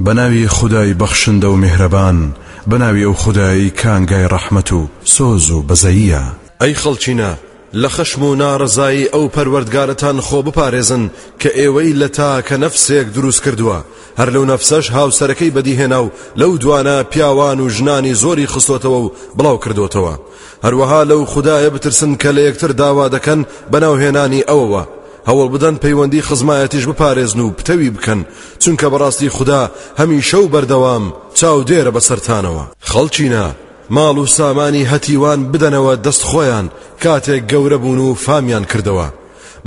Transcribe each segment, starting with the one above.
بەناوی خودای بەخشندە و میهرەبان بەناوی ئەو خودایەی کانگای ڕەحمەت و سۆز و بەزەییە. ئەی خەڵکینە لە خەشم و ناڕەزایی ئەو پەروەردگارەتان خۆ بپارێزن کە ئێوەی لە تاکە نەفسێک دروست کردووە هەر لەو نەفسەش هاوسەرەکەی بەدیهێنا و لەو دوانە پیاوان و ژنانی زۆری خستۆتەوە و بڵاو کردۆتەوە هەروەها لەو خودایە بترسن کە لە یەکتر داوا دەکەن بەناوهێنانی ئەوەوە هەوڵبدەن پەیوەندی خزمایەتیش بپارێزن و پتەوی بکەن چونکە بەڕاستی خودا هەمیشە و بەردەوام چاودێرە بەسەرتانەوە خەڵچینە ماڵ و سامانی هەتیوان بدەنەوە دەست خۆیان کاتێک گەورە بوون و فامیان کردەوە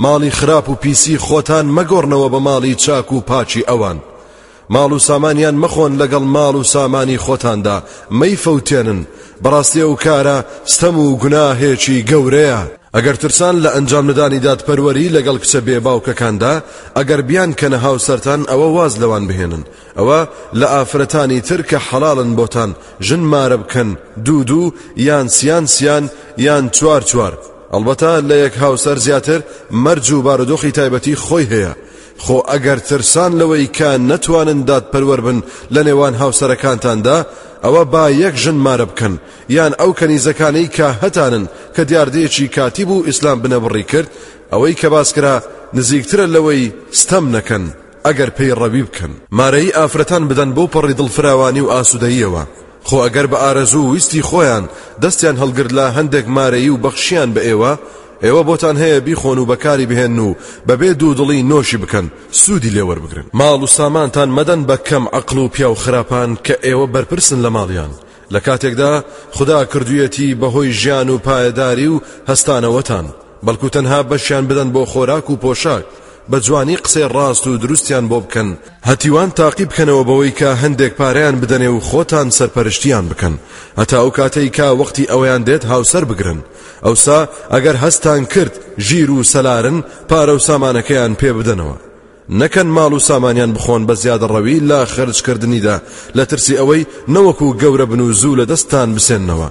ماڵی خراپ و پیسی خۆتان مەگۆڕنەوە بە ماڵی چاک و پاچی ئەوان ماڵ و سامانیان مەخۆن لەگەڵ ماڵ و سامانی خۆتاندا مەیفەوتێنن بەڕاستی ئەو کارە ستەم و گوناهێکی گەورەیە. ئەگەر ترسان لە ئەنجام نەدانی دادپەروەری لەگەڵ کچە بێ باوکەکاندا ئەگەر بیانکەنە هاوسەرتان ئەوە واز لەوان بهێنن ئەوە لە ئافرەتانی تر کە حەڵاڵن بۆتان ژن مارە بکەن دوو دوو یان سیان سیان یان چوار چوار ئەڵبەتە لە یەک هاوسەر زیاتر مەرج و بارودۆخی تایبەتی خۆی هەیە خۆ ئەگەر ترسان لەوەی کە نەتوانن دادپەروەر بن لە نێوان هاوسەرەکانتاندا ئەوە با یەک ژن مارە بکەن یان ئەو کەنیزەکانەی کە هەتانن کە دیاردەیەکی کاتی بوو ئیسلام بنەبڕی کرد ئەوەی کە باسکرا نزیکترە لەوەی ستەم نەکەن ئەگەر پێی ڕەوی بکەن مارەی ئافرەتان بدەن بۆ پەڕی دڵفراوانی و ئاسوودەیەوە خۆ ئەگەر بە ئارەزوو ویستی خۆیان دەستیان هەڵگرت لە هەندێک مارەی و بەخشیان بە ئێوە ئێوە بۆتان هەیە بیخۆن و بەکاری بهێنن و بەبێ دوودڵی نۆشی بکەن سوودی لێ وەربگرن ماڵ و سامانتان مەدەن بە کەم عەقڵ و پیاو خراپان کە ئێوە بەرپرسن لە ماڵیان لە کاتێکدا خودا کردوویەتی بەهۆی ژیان و پایەداری و هەستانەوەتان بەڵکو تەنها بەشیان بدەن بۆ خۆراک و پۆشاک بە جوانی قسەی ڕاست و دروستیان بۆ بکەن هەتیوان تاقی بکەنەوە بەوەی کە هەندێک پارەیان بدەنێ و خۆتان سەرپەرشتیان بکەن هەتا ئەو کاتەی کا وەختی ئەویان دێت هاوسەر بگرن ئەوسا ئەگەر هەستان کرد ژیر و سەلارن پارە و سامانەکەیان پێ بدەنەوە نەکەن ماڵ و سامانیان بخۆن بە زیادە ڕەوی لە خەرجکردنیدا لە ترسی ئەوەی نەوەکو گەورە بن و زوو لە دەستان بسێننەوە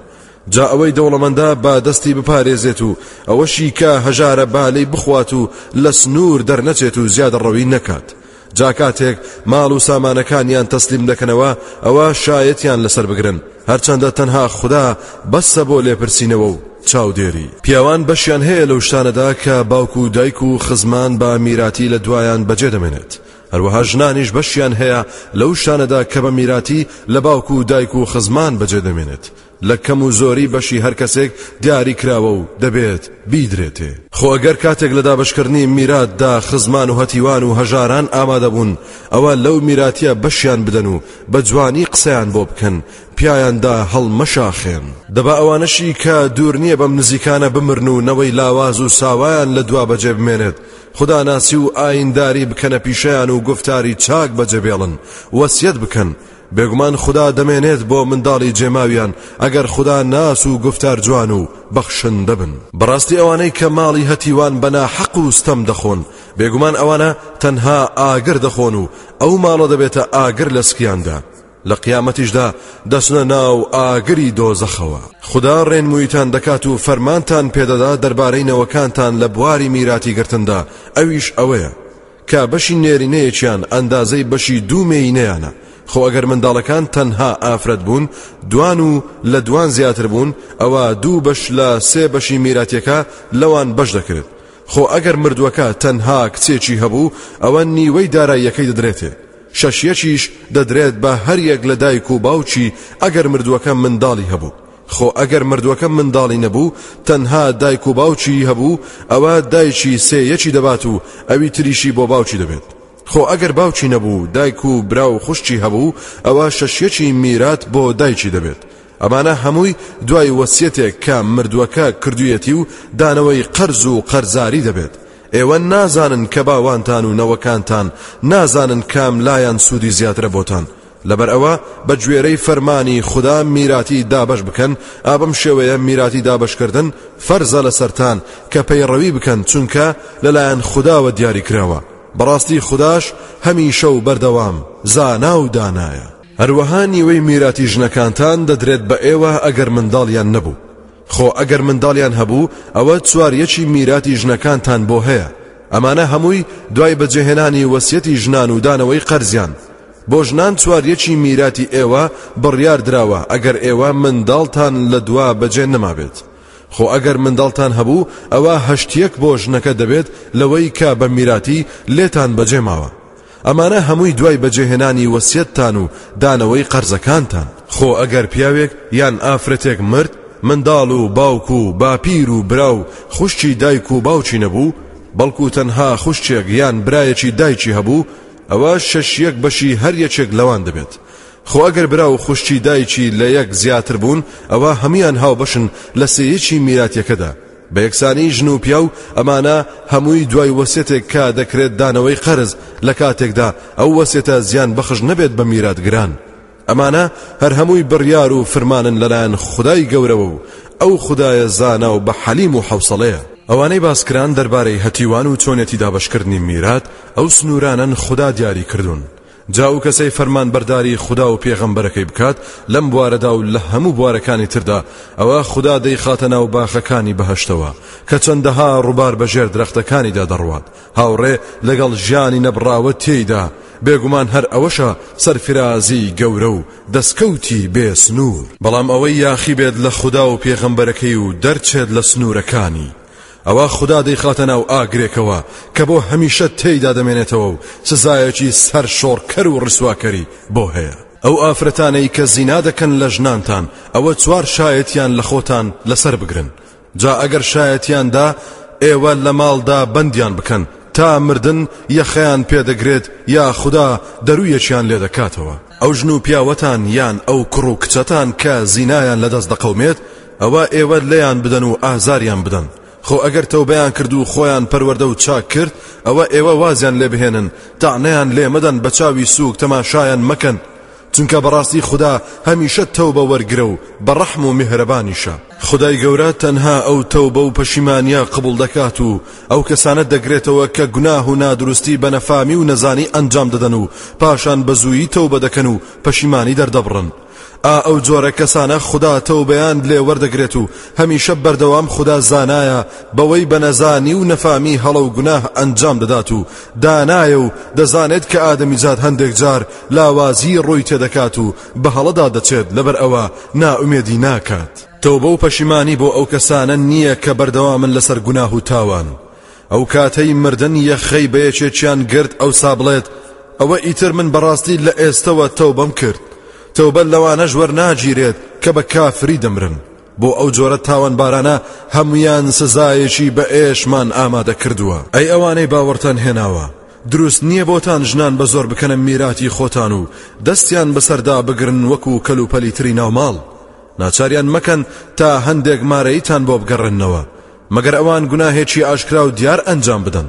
جا ئەوەی دەوڵەمەندە با دەستی بپارێزێت و ئەوەشی کە هەژارە بالەی بخوات و لە سنوور دەرنەچێت و زیادە ڕەوی نەکات جا کاتێک ماڵ و سامانەکانیان تەسلیم دەکەنەوە ئەوە شایەتیان لەسەر بگرن هەرچەندە تەنها خودا بەسە بۆ لێپرسینەوە و چاودێری پیاوان بەشیان هەیە لەو شتانەدا کە باوک و دایک و خزمان بە میراتی لە دوایان بەجێ دەمێنێت هەروەها ژنانیش بەشیان هەیە لەو شتانەدا کە بە میراتی لە باوک و دایک و خزمان بەجێ دەمێنێت لە کەم و زۆری بەشی هەر کەسێک دیاری کراوە و دەبێت بیدرێتێ. خۆ ئەگەر کاتێک لە دابەشکردنی میرات دا خزمان و هەتیوان و هەژاران ئامادە بوون ئەوە لەو میراتیە بەشیان بدەن و بە جوانی قسەیان بۆ بکەن پیایان دا هەڵمەشاخێن. دەبا ئەوانەشی کە دوور نیە بەم نزیکانە بمرن و نەوەی لاواز و ساوایان لە دوا بەجێ بمێنێت خودا ناسی و ئایین داری بکەنە پیشەیان و گوفتاری چاک بەجێ بێڵن وەسیەت بکەن بێگومان خودا دەمێنێت بۆ منداڵی جێماویان ئەگەر خودا ناس و گفتار جوان و بەخشندە بن بەڕاستی ئەوانەی کە ماڵی هەتیوان بە ناحەق و ستەم دەخۆن بێگومان ئەوانە تەنها ئاگر دەخۆن و ئەو ماڵە دەبێتە ئاگر لە سکیاندا لە قیامەتیشدا دەسنە ناو ئاگری دۆزەخەوە خدا ڕێنمویتان دەکات و فەرمانتان پێدەدا دەربارەی نەوەکانتان لە بواری میراتی گرتندا ئەویش ئەوەیە کە بەشی نێرینەیەکیان ئەندازەی بەشی دوو مێینەیانە، خۆ ئەگەر منداڵەکان تەنها ئافرەت بوون دوان و لە دوان زیاتر بوون ئەوا دوو بەش لە سێ بەشی میراتیەکە لەوان بەش دەکرێت خۆ ئەگەر مردووەکە تەنها کچێکی هەبوو ئەوە نیوەی داراییەکەی دەدرێتێ شەشیەکیش دەدرێت بە هەریەک لە دایک و باوکی ئەگەر مردووەکە منداڵی هەبوو خۆ ئەگەر مردووەکە منداڵی نەبوو تەنها دایک و باوکیی هەبوو ئەوە دایکی سێ یەکی دەبات و ئەوی تریشی بۆ باوکی دەبێت خۆ ئەگەر باوکی نەبوو دایک و برا و خوشکی هەبوو ئەوە شەش یەکی میرات بۆ دایکی دەبێت ئەمانە هەمووی دوای وەسیەتێک کە مردووەکە کردویەتی و دانەوەی قەرز و قەرزاری دەبێت ئێوە نازانن کە باوانتان و نەوەکانتان نازانن کام لایان سوودی زیاترە بۆتان لەبەر ئەوە بە گوێرەی فەرمانی خودا میراتی دابەش بکەن، ئا بەم شێوەیە میراتی دابەشکردن فەرزە لەسەرتان کە پەیڕەوی بکەن چونکە لەلایەن خوداوە دیاری کراوە، بەڕاستی خوداش هەمیشە و بەردەوام زانا و دانایە. هەروەها نیوەی میراتی ژنەکانتان دەدرێت بە ئێوە ئەگەر منداڵیان نەبوو، خۆ ئەگەر منداڵیان هەبوو ئەوە چوار یەکی میراتی ژنەکانتان بۆ هەیە، ئەمانە هەمووی دوای بەجێهێنانی وەسیەتی ژنان و دانەوەی قەرزیان، بۆ ژنان چوار یەکی میراتی ئێوە بڕیار دراوە ئەگەر ئێوە منداڵتان لە دوا بەجێ نەمابێت خۆ ئەگەر منداڵتان هەبوو ئەوا هەشت یەک بۆ ژنەکە دەبێت لەوەی کە بە میراتی لێتان بەجێ ماوە ئەمانە هەمووی دوای بەجێهێنانی وەسیەتتان و دانەوەی قەرزەکانتان خۆ ئەگەر پیاوێک یان ئافرەتێک مرد منداڵ و باوک و باپیر و برا و خوشکی دایک و باوکی نەبوو بەڵکو تەنها خوشکێک یان برایەکی دایکی هەبوو ئەوە شەش یەک بەشی هەر یەکێک لەوان دەبێت خۆ ئەگەر برا و خوشکی دایکی لە یەک زیاتر بوون ئەوە هەمویان هاوبەشن لە سێ یەکی میراتیەکەدا بە یەکسانی ژن و پیاو ئەمانە هەمووی دوای وەسێتێک کە دەکرێت دانەوەی قەرز لە کاتێکدا ئەو وەسێتە زیان بەخش نەبێت بە میراتگران ئەمانە هەر هەمووی بڕیار و فرمانن لەلایەن خودای گەورەوە و ئەو خودایە زانا و بە حەلیم و حەوسەڵەیە ئەوانەی باسکران دەربارەی هەتیوان و چۆنێتی دابەشکردنی میرات ئەو سنوورانەن خودا دیاری کردوون جا و کەسەی فەرمان بەرداری خودا و پێغەمبەرەکەی بکات لەم بوارەدا و لە هەموو بوارەکانی تردا ئەوە خودا دەیخاتە ناو باخەکانی بەهشتەوە کە چەندەها ڕووبار بەژێر درەختەکانیدا دەڕوات هاوڕێ لەگەڵ ژیانی نەبڕاوە تێیدا، بێگومان هەر ئەوەشە سەرفرازی گەورە و دەستکەوتی بێ سنوور. بەڵام ئەوەی یاخی بێت لە خودا و پێغەمبەرەکەی و دەرچێت لە سنوورەکانی، ئەوا خودا دەیخاتە ناو ئاگرێکەوە کە بۆ هەمیشە تێیدا دەمێنێتەوە و سزایەکی سەرشۆڕکەر و ڕیسواکەری بۆ هەیە. ئەو ئافرەتانەی کە زینا دەکەن لە ژنانتان، ئەوە چوار شایەتیان لە خۆتان لەسەر بگرن، جا ئەگەر شایەتیان دا ئێوە لە ماڵدا بەندیان بکەن تا مردن یەخەیان پێدەگرێت یا خوددا دەرویەکیان لێ دەکاتەوە ئەو ژن و پیاوەتان یان ئەو کوڕ و کچەتان کە زینایان لەدەست دەقەومێت ئەوە ئێوە لێیان بدەن و ئازاریان بدەن خۆ ئەگەر تەوبەیان کرد و خۆیان پەروەردە و چاک کرد ئەوە ئێوە وازیان لێ بهێنن تاعنەیان لێ مەدەن بە چاوی سووک تەماشایان مەکەن چونکە بەڕاستی خودا هەمیشە تەوبە وەرگرە و بەڕەحم و میهرەبانیشە. خودای گەورە تەنها ئەو تەوبە و پەشیمانیە قبوڵ دەکات و ئەو کەسانە دەگرێتەوە کە گوناه و نادروستی بە نەفامی و نەزانی ئەنجام دەدەن و پاشان بە زوویی تەوبە دەکەن و پەشیمانی دەردەبڕن ئا ئەو جۆرە کەسانە خودا تەوبەیان لێ وەردەگرێت و هەمیشە بەردەوام خودا زانایە بەوەی بە نەزانی و نەفامی هەڵە و گوناه ئەنجام دەدات و دانایە و دەزانێت کە ئادەمیزاد هەندێک جار لاوازی ڕووی تێدەکات و بە هەڵەدا دەچێت لەبەر ئەوە نائومێدی ناکات. تەوبە و پەشیمانی بۆ ئەو کەسانە نییە کە بەردەوامن لەسەر گوناه و تاوان، ئەو کاتەی مردن یەخەی بە یەکێکیان گرت ئەوسا بڵێت ئەوە ئیتر من بەڕاستی لە ئێستەوە تەوبەم کرد، تەوبە لەوانەش وەرناگیرێت کە بە کافری دەمرن. بۆ ئەو جۆرە تاوانبارانە هەموویان سزایەکی بە ئێشمان ئامادە کردووە ئەی ئەوانەی باوەڕتان هێناوە دروست نییە بۆتان ژنان بە زۆر بکەنە میراتی خۆتان و دەستیان بەسەردا بگرن وەکو و کەل و پەلی تری ناوماڵ ناچاریان مەکەن تا هەندێک مارەیتان بۆ بگەڕێنەوە مەگەر ئەوان گوناهێکی ئاشکرا و دیار ئەنجام بدەن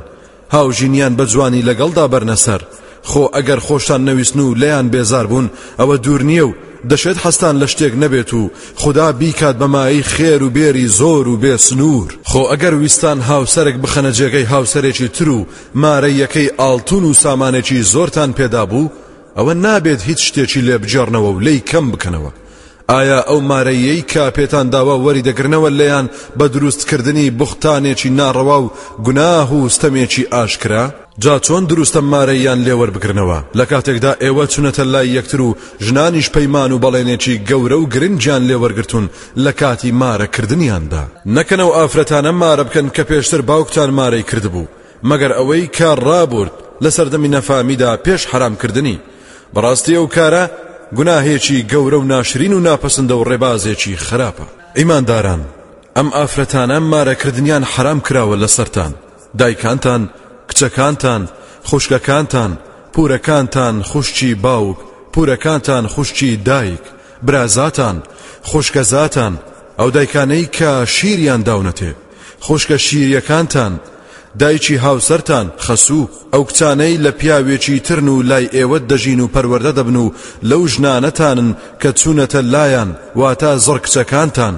هاوژینیان بە جوانی لەگەڵدا بەرنە سەر خۆ ئەگەر خۆشتان نەویستن و لێیان بێزار بوون ئەوە دوور نییە و دەشێت حەستان لە شتێک نەبێت و خدا بیکات بەمایی خێر و بێری زۆر و بێ سنوور خۆ ئەگەر ویستان هاوسەرێک بخەنە جێگەی هاوسەرێکی تر و مارەیەکەی ئاڵتون و سامانێکی زۆرتان پێدا بوو ئەوە نابێت هیچ شتێکی لێ بگێڕنەوە و لێی کەم بکەنەوە ئایا ئەو مارەییەی کە پێتان داوە وەری دەگرنەوە لێیان بە دروستکردنی بوختانێکی ناڕەوا و گوناه و ستەمێکی ئاشکرا؟ جا چۆن دروستە مارەییان لێ وەربگرنەوە لە کاتێکدا ئێوە چونەتە لای یەکتر و ژنانیش پەیمان و بەڵێنێکی گەورە و گرنگیان لێ وەرگرتوون لە کاتی مارەکردنیاندا؟ نەکەن ئەو ئافرەتانە مارە بکەن کە پێشتر باوکتان مارەی کردبوو، مەگەر ئەوەی کە ڕابورد لە سەردەمی نەفامیدا پێش حەرام کردنی بەڕاستی ئەو کارە گوناهێکی گەورە و ناشرین و ناپەسندە و ڕێبازێکی خراپە ئیمانداران ئەم ئافرەتانە مارەکردنیان حەرام کراوە لەسەرتان دایکانتان کچەکانتان خوشکەکانتان پورەکانتان خوشکی باوک پورەکانتان خوشکی دایک برازاتان خوشکەزاتان ئەو دایکانەی کە شیریان داونەتێ خوشکە شیریەکانتان دایکی هاوسەرتان خەسوو ئەو کچانەی لە پیاوێکی ترن و لای ئێوەت دەژین و پەروەردە دەبن و لەو ژنانەتانن کە چونەتە لایان واتا زڕ کچەکانتان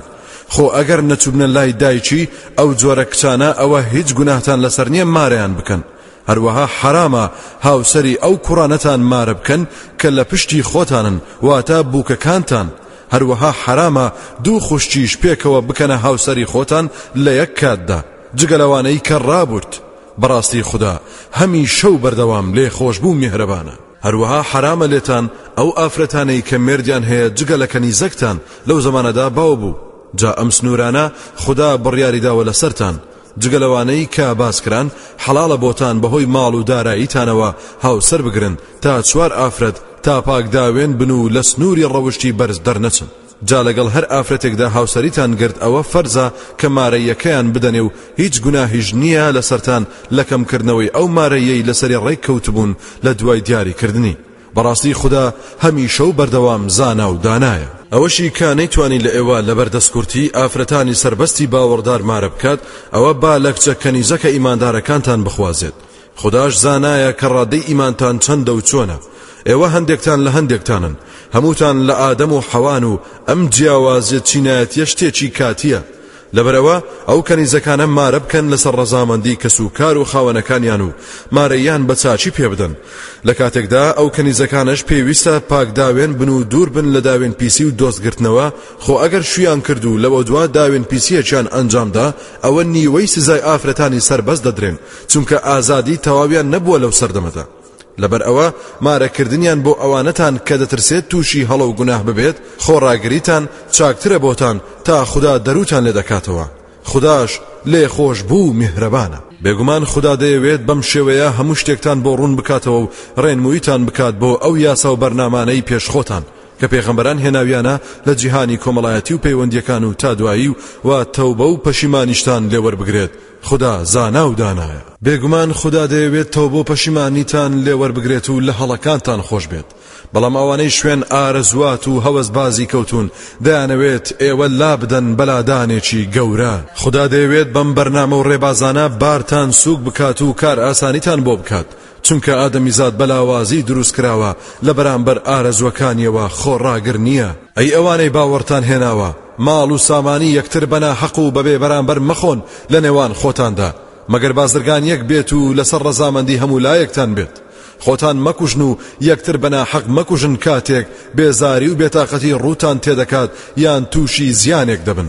خۆ ئەگەر نەچوبنە لای دایکی ئەو جۆرە کچانە ئەوە هیچ گوناهتان لەسەر نییە مارەیان بکەن هەروەها حەرامە هاوسەری ئەو کوڕانەتان مارە بکەن کە لە پشتی خۆتانن واتا بووکەکانتان هەروەها حەرامە دوو خوشکیش پێکەوە بکەنە هاوسەری خۆتان لە یەک کاتدا، جگە لەوانەی کە ڕابورد، بەڕاستی خودا هەمیشە و بەردەوام لێخۆشبوو میهرەبانە. هەروەها حەرامە لێتان ئەو ئافرەتانەی کە مێردیان هەیە جگە لە کەنیزەکتان لەو زەمانەدا باو بوو، جا ئەم سنوورانە خودا بڕیاریداوە لەسەرتان، جگە لەوانەی کە باس کران، حەڵاڵە بۆتان بەهۆی ماڵ و داراییتانەوە هاوسەر بگرن تا چوار ئافرەت تا پاکداوێن بن و لە سنووری ڕەوشتی بەرز دەرنەچن. جا لەگەڵ هەر ئافرەتێکدا هاوسەریتان گرت ئەوە فەرزە کە مارەییەکەیان بدەنێ و هیچ گوناهیش نییە لەسەرتان لە کەمکردنەوەی ئەو مارەییەی لەسەری ڕێک کەوتبوون لە دوای دیاریکردنی. بەڕاستی خودا هەمیشە و بەردەوام زانا و دانایە. ئەوەشی کە نەیتوانی لە ئێوە لەبەر دەستکورتی ئافرەتانی سەربەستی باوەڕدار مارە بکات ئەوە با لە کچە کەنیزەکە ئیماندارەکانتان بخوازێت خداش زانایە کە ڕادەی ئیمانتان چەندە و چۆنە ئێوە هەندێکتان لە هەندێکتانن هەمووتان لە ئادەم و حەوان و ئەم جیاوازیە چینایەتیە شتێکی کاتیە لەبەرئەوە ئەو کەنیزەکانە مارە بکەن لەسەر ڕەزامەندی کەس و کار و خاوەنەکانیان و مارەییان بە چاچی پێ بدەن لە کاتێکدا ئەو کەنیزەکانەش پێویستە پاک داوێن بن و دوور بن لە داوێن پیسی و دۆست گرتنەوە خۆ ئەگەر شویان کرد و لەوە دوا داوێن پیسیەکیان ئەنجامدا ئەوە نیوەی سزای ئافرەتانی سەربەست دەدرێن چونکە ئازادی تەواویان نەبووە لەو سەردەمەدا لەبەر ئەوە مارەکردنیان بۆ ئەوانەتان کە دەترسێت تووشی هەڵە و گوناه ببێت خۆڕاگریتان چاکترە بۆتان تا خودا دەروتان لێ دەکاتەوە خوداش لێ خۆش بوو میهرەبانە. بێگومان خودا دەیەوێت بەم شێوەیە هەموو شتێکتان بۆ ڕوون بکاتەوە و ڕێنموویتان بکات بۆ ئەو یاسا و بەرنامانەی پێش خۆتان کە پێغەمبەران هێناویانە لە جیهانی کۆمەڵایەتی و پەیوەندییەکان و تا دوایی و تەوبە و پەشیمانیشتان لێ وەربگرێت خودا زانا و دانایە. بێگومان خودا دەیەوێت تۆبەو پەشیمانیتان لێ وەربگرێت و لە هەڵەکانتان خۆشبێت، بەڵام ئەوانەی شوێن ئارەزوات و هەوەسبازی کەوتون دەیانەوێت ئێوە لابدەن بەلادانێکی گەورە، خودا دەیەوێت بەم بەرنامەو رێبازانە بارتان سوک بکات و کارئاسانیتان بۆ بکات، چونکە ئادەمیزاد بە لاوازی دروست کراوە لە بەرامبەر ئارەزووەکانیەوە خۆڕاگر نییە. ئەی ئەوانەی باوەڕتان هێناوە ماڵ و سامانی یەکتر بە ناحەق و بەبێ بەرامبەر مەخۆن لە نێوان خۆتاندا، مەگەر بازرگان یەک بێت و لەسەر ڕەزامەندی هەموو لایەکتان بێت. خۆتان مەکوژن و یەکتر بە ناحەق مەکوژن کاتێک بێزاری و بێتاقەتی ڕووتان تێدەکات یان تووشی زیانێک دەبن.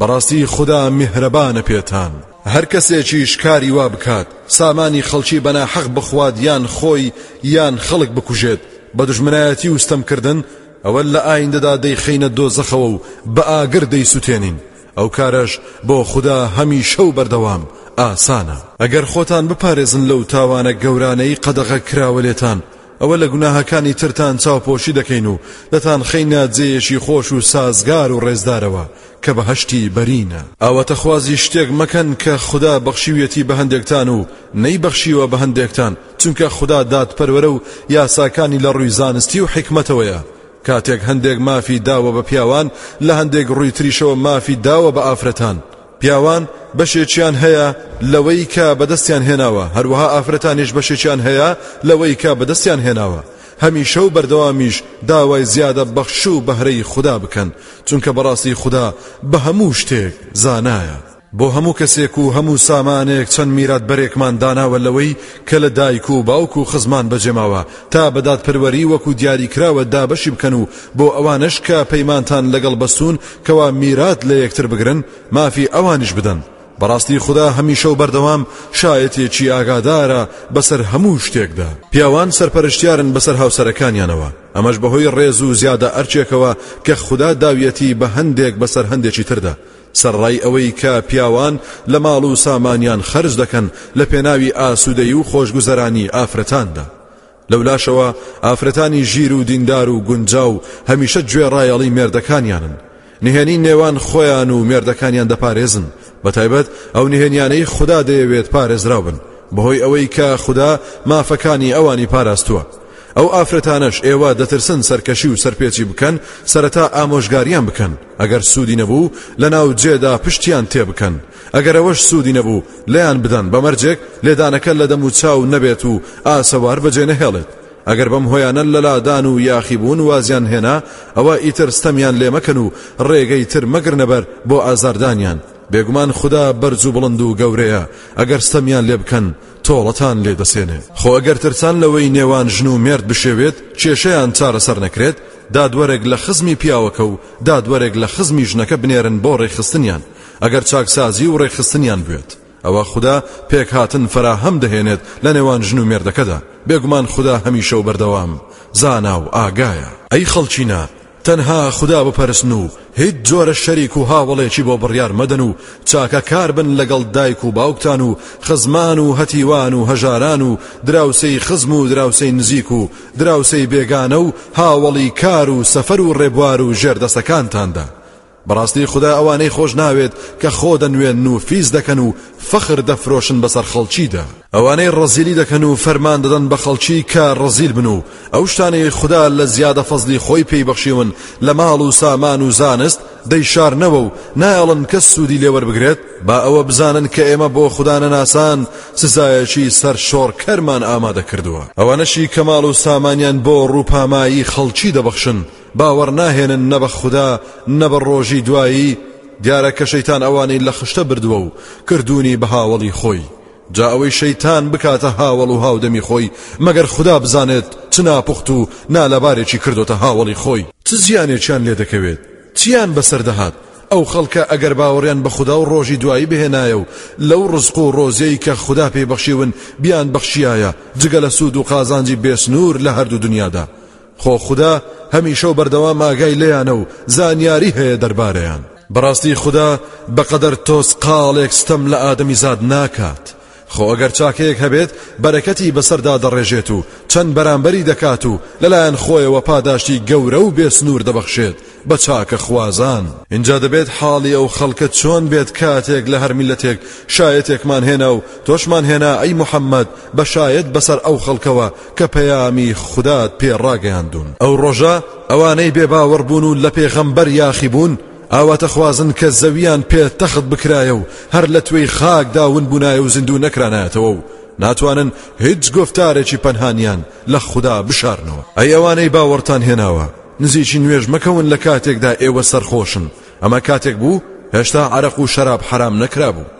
بەڕاستی خودا میهرەبانە پێتان. هەر کەسێکیش کاری وا بکات سامانی خەڵکی بە ناحەق بخوات یان خۆی یان خەڵک بکوژێت بە دوژمنایەتی و ستەمکردن ئەوە لە ئایندەدا دەیخەینە دۆزەخەوە و بە ئاگر دەیسوتێنین ئەو کارەش بۆ خودا هەمیشە و بەردەوام ئاسانە. ئەگەر خۆتان بپارێزن لەو تاوانە گەورانەی قەدەغە کراوە لێتان، ئەوە لە گوناهەکانی ترتان چاوپۆشی دەکەین و دەتانخەینە جێیەکی خۆش و سازگار و ڕێزدارەوە کە بەهەشتی بەرینە. ئاواتەخوازی شتێک مەکەن کە خودا بەخشیویەتی بە هەندێکتان و نەیبەخشیوە بە هەندێکتان، چونکە خودا دادپەروەرە و یاساکانی لە ڕووی زانستی و حیکمەتەوەیە، کاتێک هەندێک مافی داوە بە پیاوان، لە هەندێک ڕووی تریشەوە مافی داوە بە ئافرەتان، پیاوان بەشێکیان هەیە لەوەی کە بەدەستیان هێناوە هەروەها ئافرەتانیش بەشێکیان هەیە لەوەی کە بەدەستیان هێناوە هەمیشە و بەردەوامیش داوای زیادە بەخش و بەهرەی خوددا بکەن چونکە بەڕاستی خوددا بە هەموو شتێک زانایە بۆ هەموو کەسێک و هەموو سامانێک چەند میرات بەرێکمان داناوە لەوەی کە لە دایک و باوک و خزمان بەجێماوە تا بەدات پەروەری وەکو دیاری کراوە دابەشی بکەن و بۆ ئەوانش کە پەیمانتان لەگەڵ بەستون کوا میرات لە یەکتر بگرن مافی ئەوانیش بدەن بەڕاستی خدا هەمیشە و بەردەوام شایەتێکی ئاگادارە بەسەر هەموو شتێکدا پیاوان سەرپەرشتیارن بەسەر هاوسەرەکانیانەوە ئەمەش بەهۆی ڕێز و زیادە ئەرچێکەوە کە خدا داویەتی بە هەندێک بەسەر هەندێکی تردا سەرڕای ئەوەی کە پیاوان لە ماڵ و سامانیان خەرج دەکەن لە پێناوی ئاسوودەی و خۆشگوزەرانی ئافرەتاندا لەولاشەوە ئافرەتانی ژیر و دیندار و گونجاو هەمیشە گوێڕایەڵی مێردەکانیانن نهێنی نێوان خۆیان و مێردەکانیان دەپارێزن بەتایبەت ئەو نهێنیانەی خوددا دەیەوێت پارێزراو بن بەهۆی ئەوەی کە خوددا مافەکانی ئەوانی پاراستووە ئەو ئافرەتانەش ئێوە دەترسن سەرکەشی و سەرپێچی بکەن سەرەتا ئامۆژگاریان بکەن ئەگەر سوودی نەبوو لە ناو جێدا پشتیان تێ بکەن و ئەگەر ئەوەش سوودی نەبوو لێیان بدەن بە مەرجێک لێدانەکە لە دەموچاو نەبێت و ئاسەوار بەجێنەهێڵێت ئەگەر بەم هۆیانە لە لادان و یاخیبوون وازیان هێنا ئەوە ئیتر ستەمیان لێ مەکەن و ڕێگەی تر مەگرنەبەر بۆ ئازاردانیان بێگومان خوددا بەرز و بڵند و گەورەیە ئەگەر ستەمیان لێ بکەن تۆڵەتان لێ دەسێنێ خۆ ئەگەر ترسان لەوەی نێوان ژن و مێرد بشێوێت کێشەیان چارەسەر نەکرێت دادوەرێک لە خزمی پیاوەکە و دادوەرێک لە خزمی ژنەکە بنێرن بۆ ڕێکخستنیان ئەگەر چاکسازی و ڕێکخستنیان بوێت، ئەوە خودا پێکهاتن فەراهەم دەهێنێت لە نێوان ژن و مێردەکەدا، بێگومان خودا هەمیشە و بەردەوام زانا و ئاگایە. ئەی خەڵکینە، تەنها خودا بپەرستن و هیچ جۆرە شەریک و هاوەڵێکی بۆ بڕیار مەدەن و چاکە کار بن لەگەڵ دایک و باوکتان و خزمان و هەتیوان و هەژاران و دراوسێی خزم و دراوسێی نزیک و دراوسێی بێگانە و هاوەڵی کار و سەفەر و ڕێبوار و ژێردەستەکانتاندا بەڕاستی خودا ئەوانەی خۆش ناوێت کە خۆ دەنوێنن و فیز دەکەن و فەخر دەفرۆشن بەسەر خەڵکیدا. ئەوانەی ڕەزیلی دەکەن و فەرمان دەدەن بە خەڵکی کە ڕەزیل بن و ئەو شتانەی خودا لە زیادە فەزلی خۆی پێی بەخشیون لە ماڵ و سامان و زانست دەیشارنەوە و نایەڵن کەس سوودی لێ وەربگرێت، با ئەوە بزانن کە ئێمە بۆ خودانەناسان سزایەکی سەرشۆڕکەرمان ئامادە کردووە. ئەوانەشی کە ماڵ و سامانیان بۆ ڕووپامایی خەڵکی دەبەخشن، باوەڕ ناهێنن نە بە خودا نە بە ڕۆژی دوایی دیارە کە شەیتان ئەوانی لە خشتە بردووە و کردوونی بە هاوەڵی خۆی جا ئەوەی شەیتان بکاتە هاوەڵ و هاودەمی خۆی مەگەر خدا بزانێت چ ناپوخت و نالەبارێکی کردوتە هاوەڵی خۆی چ زیانێکیان لێ دەکەوێت چیان بەسەردەهات ئەو خەڵکە ئەگەر باوەڕیان بە خوددا و ڕۆژی دوایی بهێنایە و لەو ڕزق و ڕۆزیەی کە خوددا پێی بەخشیون بیان بەخشیایە جگە لە سوود و قازانجی بێسنوور لە هەردوو دنیادا خۆ خودا هەمیشەو بەردەوام ئاگای لێیانە و زانیاری هەیە دەربارەیان. بەڕاستی خودا بەقەدەر تۆزقاڵێک ستەم لە ئادەمیزاد ناکات، خۆ ئەگەر چاکەیەک هەبێت بەرەکەتی بەسەردا دەڕێژێت و چەند بەرامبەری دەکات و لەلایەن خۆیەوە پاداشتی گەورە و بێ سنوور دەبەخشێت بە چاکەخوازان. ئینجا دەبێت حاڵی ئەو خەڵکە چۆن بێت کاتێک لە هەر میللەتێک شایەتێکمان هێنا و تۆشمان هێنا ئەی محەممەد بە شایەت بەسەر ئەو خەڵکەوە کە پەیامی خودات پێ ڕاگەیاندوون ئەو ڕۆژە ئەوانەی بێ باوەڕ بوون و لە پێغەمبەر یاخی بوون ئاواتەخوازن کە زەوییان پێ تەخت بکرایە و هەر لە توێی خاکدا ون بوونایە و زیندوو نەکرانایەتەوە و ناتوانن هیچ گۆفتارێکی پەنهانیان لە خودا بشارنەوە ئەی ئەوانەی باوەڕتان هێناوە نزیکی نوێژ مەکەون لە کاتێکدا ئێوە سەرخۆشن ئەمە کاتێک بوو هێشتا عەرەق و شەراب حەرام نەکرابوو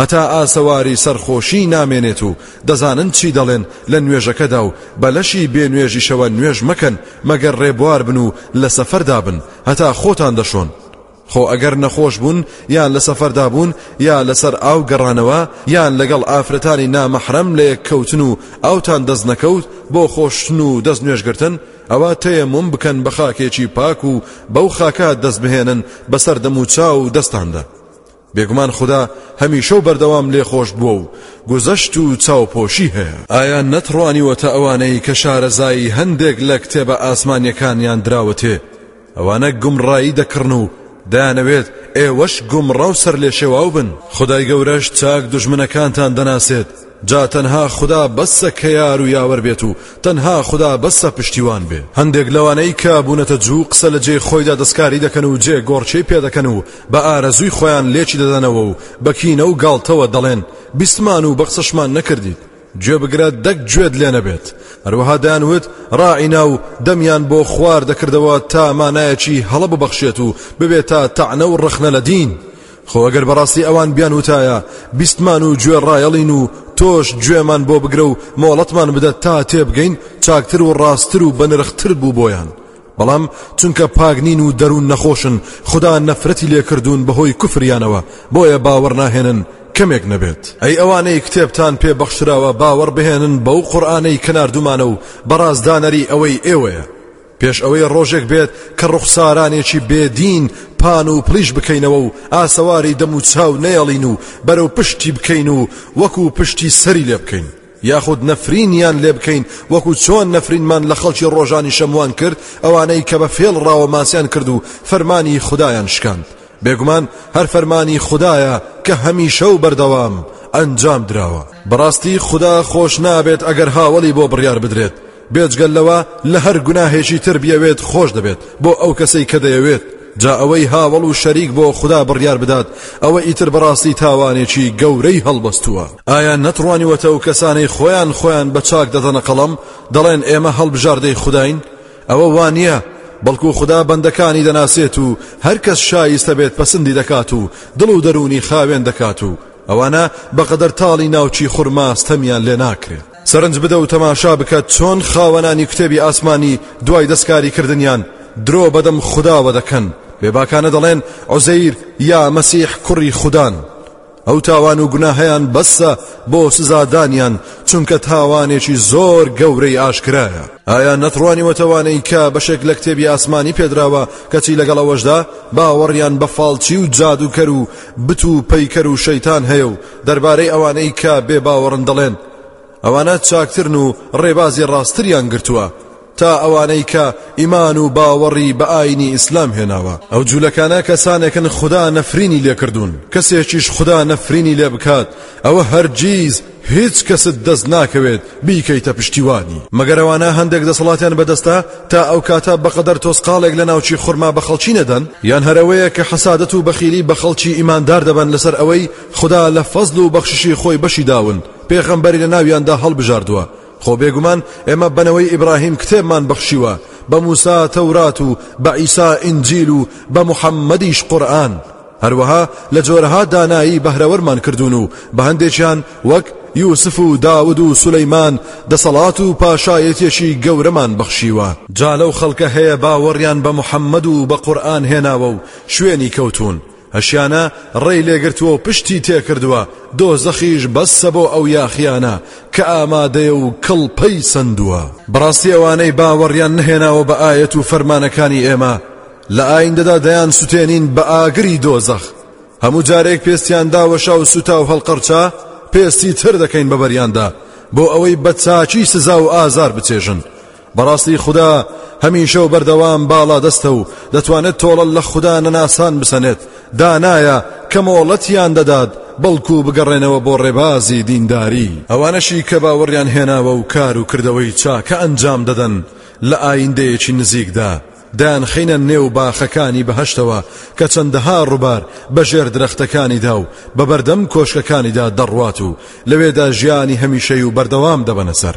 هەتا ئاسەواری سەرخۆشی نامێنێت و دەزانن چی دەڵێن لە نوێژەکەدا و بە لەشی بێ نوێژیشەوە نوێژ مەکەن مەگەر ڕێبوار بن و لە سەفەردا بن هەتا خۆتان دەشۆن خۆ ئەگەر نەخۆش بوون یان لە سەفەردا بوون یا لەسەر ئاو گەڕانەوە یان لەگەڵ ئافرەتانی نامەحرەم لە یەک کەوتن و ئاوتان دەست نەکەوت بۆ خۆشتن و دەست نوێژگرتن ئەوە تەیەموم بکەن بە خاکێکی پاک و بەو خاکە دەست بهێنن بەسەر دەموچاو و دەستاندا بێگومان خودا هەمیشە و بەردەوام لێخۆش بووە و گوزەشت و چاوپۆشی هەیە. ئایا نەتڕوانیوەتە ئەوانەی کە شارەزایی هەندێک لە کتێبە ئاسمانیەکانیان دراوەتێ ئەوانە گومڕایی دەکڕن و دەیانەوێت ئێوەش گومڕا و سەرلێشێواو بن؟ خودای گەورەش چاک دوژمنەکانتان دەناسێت، جا تەنها خودا بەسە کە یار و یاوەر بێت و تەنها خودا بەسە پشتیوان بێت. هەندێک لەوانەی کە بوونەتە جوو قسە لە جێی خۆیدا دەستکاری دەکەن و جێ گۆڕکێی پێ دەکەن و بە ئارەزووی خۆیان لێکی دەدەنەوە و بە کینە و گاڵتەوە دەڵێن بیستمان و بەقسەشمان نەکردیت گوێبگرە دەک گوێت لێ نەبێت هەروەها دەیانوت ڕاعینا و دەمیان بۆ خوار دەکردەوە تا مانایەکی هەڵە ببەخشێت و ببێت تا تەعنە و ڕخنە لە دین خۆ ئەگەر بەڕاستی ئەوان بیان وتایە بیستمان و گوێ ڕایەڵین و تۆش گوێمان بۆ بگرە و مۆڵەتمان بدە تا تێبگەین چاکتر و ڕاستتر و بەنرختر بوو بۆیان بەڵام چونکە پاک نین و دەروون نەخۆشن خودا نەفرەتی لێکردوون بەهۆی کوفریانەوە بۆیە باوەڕ ناهێنن کەمێک نەبێت ئەی ئەوانەی کتێبتان پێ بەخشراوە باوەڕ بهێنن بەو قورئانەی کە ناردومانە و بەڕاست دانەری ئەوەی ئێوەیە پێش ئەوەی ڕۆژێک بێت کە ڕوخسارانێکی بێدین پان و پلیش بکەینەوە و ئاسەواری دەم و چاو نەیەڵین و بەرەو پشتی بکەین و وەکو پشتی سەری لێ بکەین یاخود نەفرینیان لێ بکەین وەکو چۆن نەفرینمان لە خەڵکی ڕۆژانی شەموان کرد ئەوانەی کە بە فێڵ ڕاوە ماسیان کرد و فەرمانی خدایان شکاند بێگومان هەر فەرمانی خدایە کە هەمیشە و بەردەوام ئەنجام دراوە بەڕاستی خدا خۆش نابێت ئەگەر هاوڵی بۆ بڕیار بدرێت بێجگە لەوە لە هەر گوناهێکی تر بیەوێت خۆش دەبێت بۆ ئەو کەسەی کە دەیەوێت جا ئەوەی هاوەڵ و شەریک بۆ خوددا بڕیار بدات ئەوە ئیتر بەڕاستی تاوانێکی گەورەی هەڵبەستووە ئایا نەتڕوانیوەتە و کەسانەی خۆیان خۆیان بە چاک دەدەنە قەڵەم دەڵێن ئێمە هەڵبژاردەی خودداین ئەوە وانە بەڵکو خدا بەندەکانی دەناسێت و هەر کەس شایستە بێت پەسندی دەکات و دڵ و دەرونی خاوێن دەکات و ئەوانە بەقەدەر تاڵی ناوچی خورماستەمیان لێ ناکرێت سەرنج بدە و تەماشا بکە چۆن خاوەنانی کتێبی ئاسمانی دوای دەستکاری کردنیان درۆ بەدەم خوداوە دەکەن بێباکانە دەڵێن عزەیر یا مەسیح کوڕی خودان ئەو تاوان و گوناهیان بەسە بۆ سزادانیان چونکە تاوانێکی زۆر گەورەی ئاشکرایە ئایا نەتڕوانیوەتەوانەی کە بەشێک لە کتێبی ئاسمانی پێدراوە کەچی لەگەڵ ئەوەشدا باوەڕیان بە فاڵچی و جادوکەر و بت و پەیکەر و شەیتان هەیە و دەربارەی ئەوانەی کە بێ باوەڕن دەڵێن ئەوانە چاکترن و ڕێبازی ڕاستریان گرتووە تا ئەوانەی کە ئیمان و باوەڕی بە ئاینی ئیسلام هێناوە ئەو جوولەکانە کەسانێکن خدا نەفرینی لێکردوون کەسێکیش خدا نەفرینی لێ بکات ئەوە هەرگیز هیچ کەست دەست ناکەوێت بیکەیتە پشتیوانی مەگەرەوانە هەندێک دەسەڵاتیان بەدەستە تا ئەو کاتە بەقەدەر تۆسقالێک لە ناوچی خورما بە خەڵکی نەدەن یان هەرەوەیە کە حەسادەت و بەخیلی بە خەڵکی ئیماندار دەبەن لەسەر ئەوەی خودا لە فەزل و بەخششی خۆی بەشی داون پێغەمبەری لە ناویاندا هەڵبژاردووە خۆ بێگومان ئێمە بەنەوەی ئیبراهیم کتێبمان بەخشیوە بە موسا تەورات و بە عیسا ئینجیل و بە محەممەدیش قورآن هەروەها لە جۆرەها دانایی بەهرەوەرمان کردوون و بە هەندێکیان وەک یوسف و داود و سولەیمان دەسەڵات و پاشایەتێکی گەورەمان بەخشیوە جا لەو خەڵکە هەیە باوەڕیان بە محەممەد و بە قورآن هێناوە و شوێنی کەوتوون هەشیانە ڕێی لێگرتووەو پشتی تێکردووە، دۆزەخیش بەسە بۆ ئەو یاخیانە کە ئامادەیە و کڵپەی سەندووە. بەڕاستی ئەوانەی باوەڕیان نەهێناوە بە ئایەت و فەرمانەکانی ئێمە، لە ئایندەدا دەیان سوتێنین بە ئاگری دۆزەخ، هەموو جارێک پێستیان داوەشاو سوتاو هەڵقەرچا، پێستی تر دەکەین بەبەریاندا، بۆ ئەوەی بە چاکی سزا و ئازار بچێژن. بەڕاستی خودا هەمیشە و بەردەوام باڵادەستە و دەتوانێت تۆڵە لە خودا نەناسان بسەنێت دانایە کە مۆڵەتیان دەدات بەڵکو بگەڕێنەوە بۆ ڕێبازی دینداری ئەوانەشی کە باوەڕیان هێناوە و کار و کردەوەی چاکە ئەنجام دەدەن لە ئایندەیەکی نزیکدا دایان خینە نێو باخەکانی بەهشتەوە کە چەندەها ڕووبار بەژێر درەختەکانیدا و بە بەردەم کۆشکەکانیدا دەڕوات و لەوێدا ژیانی هەمیشەی و بەردەوام دەبەنە سەر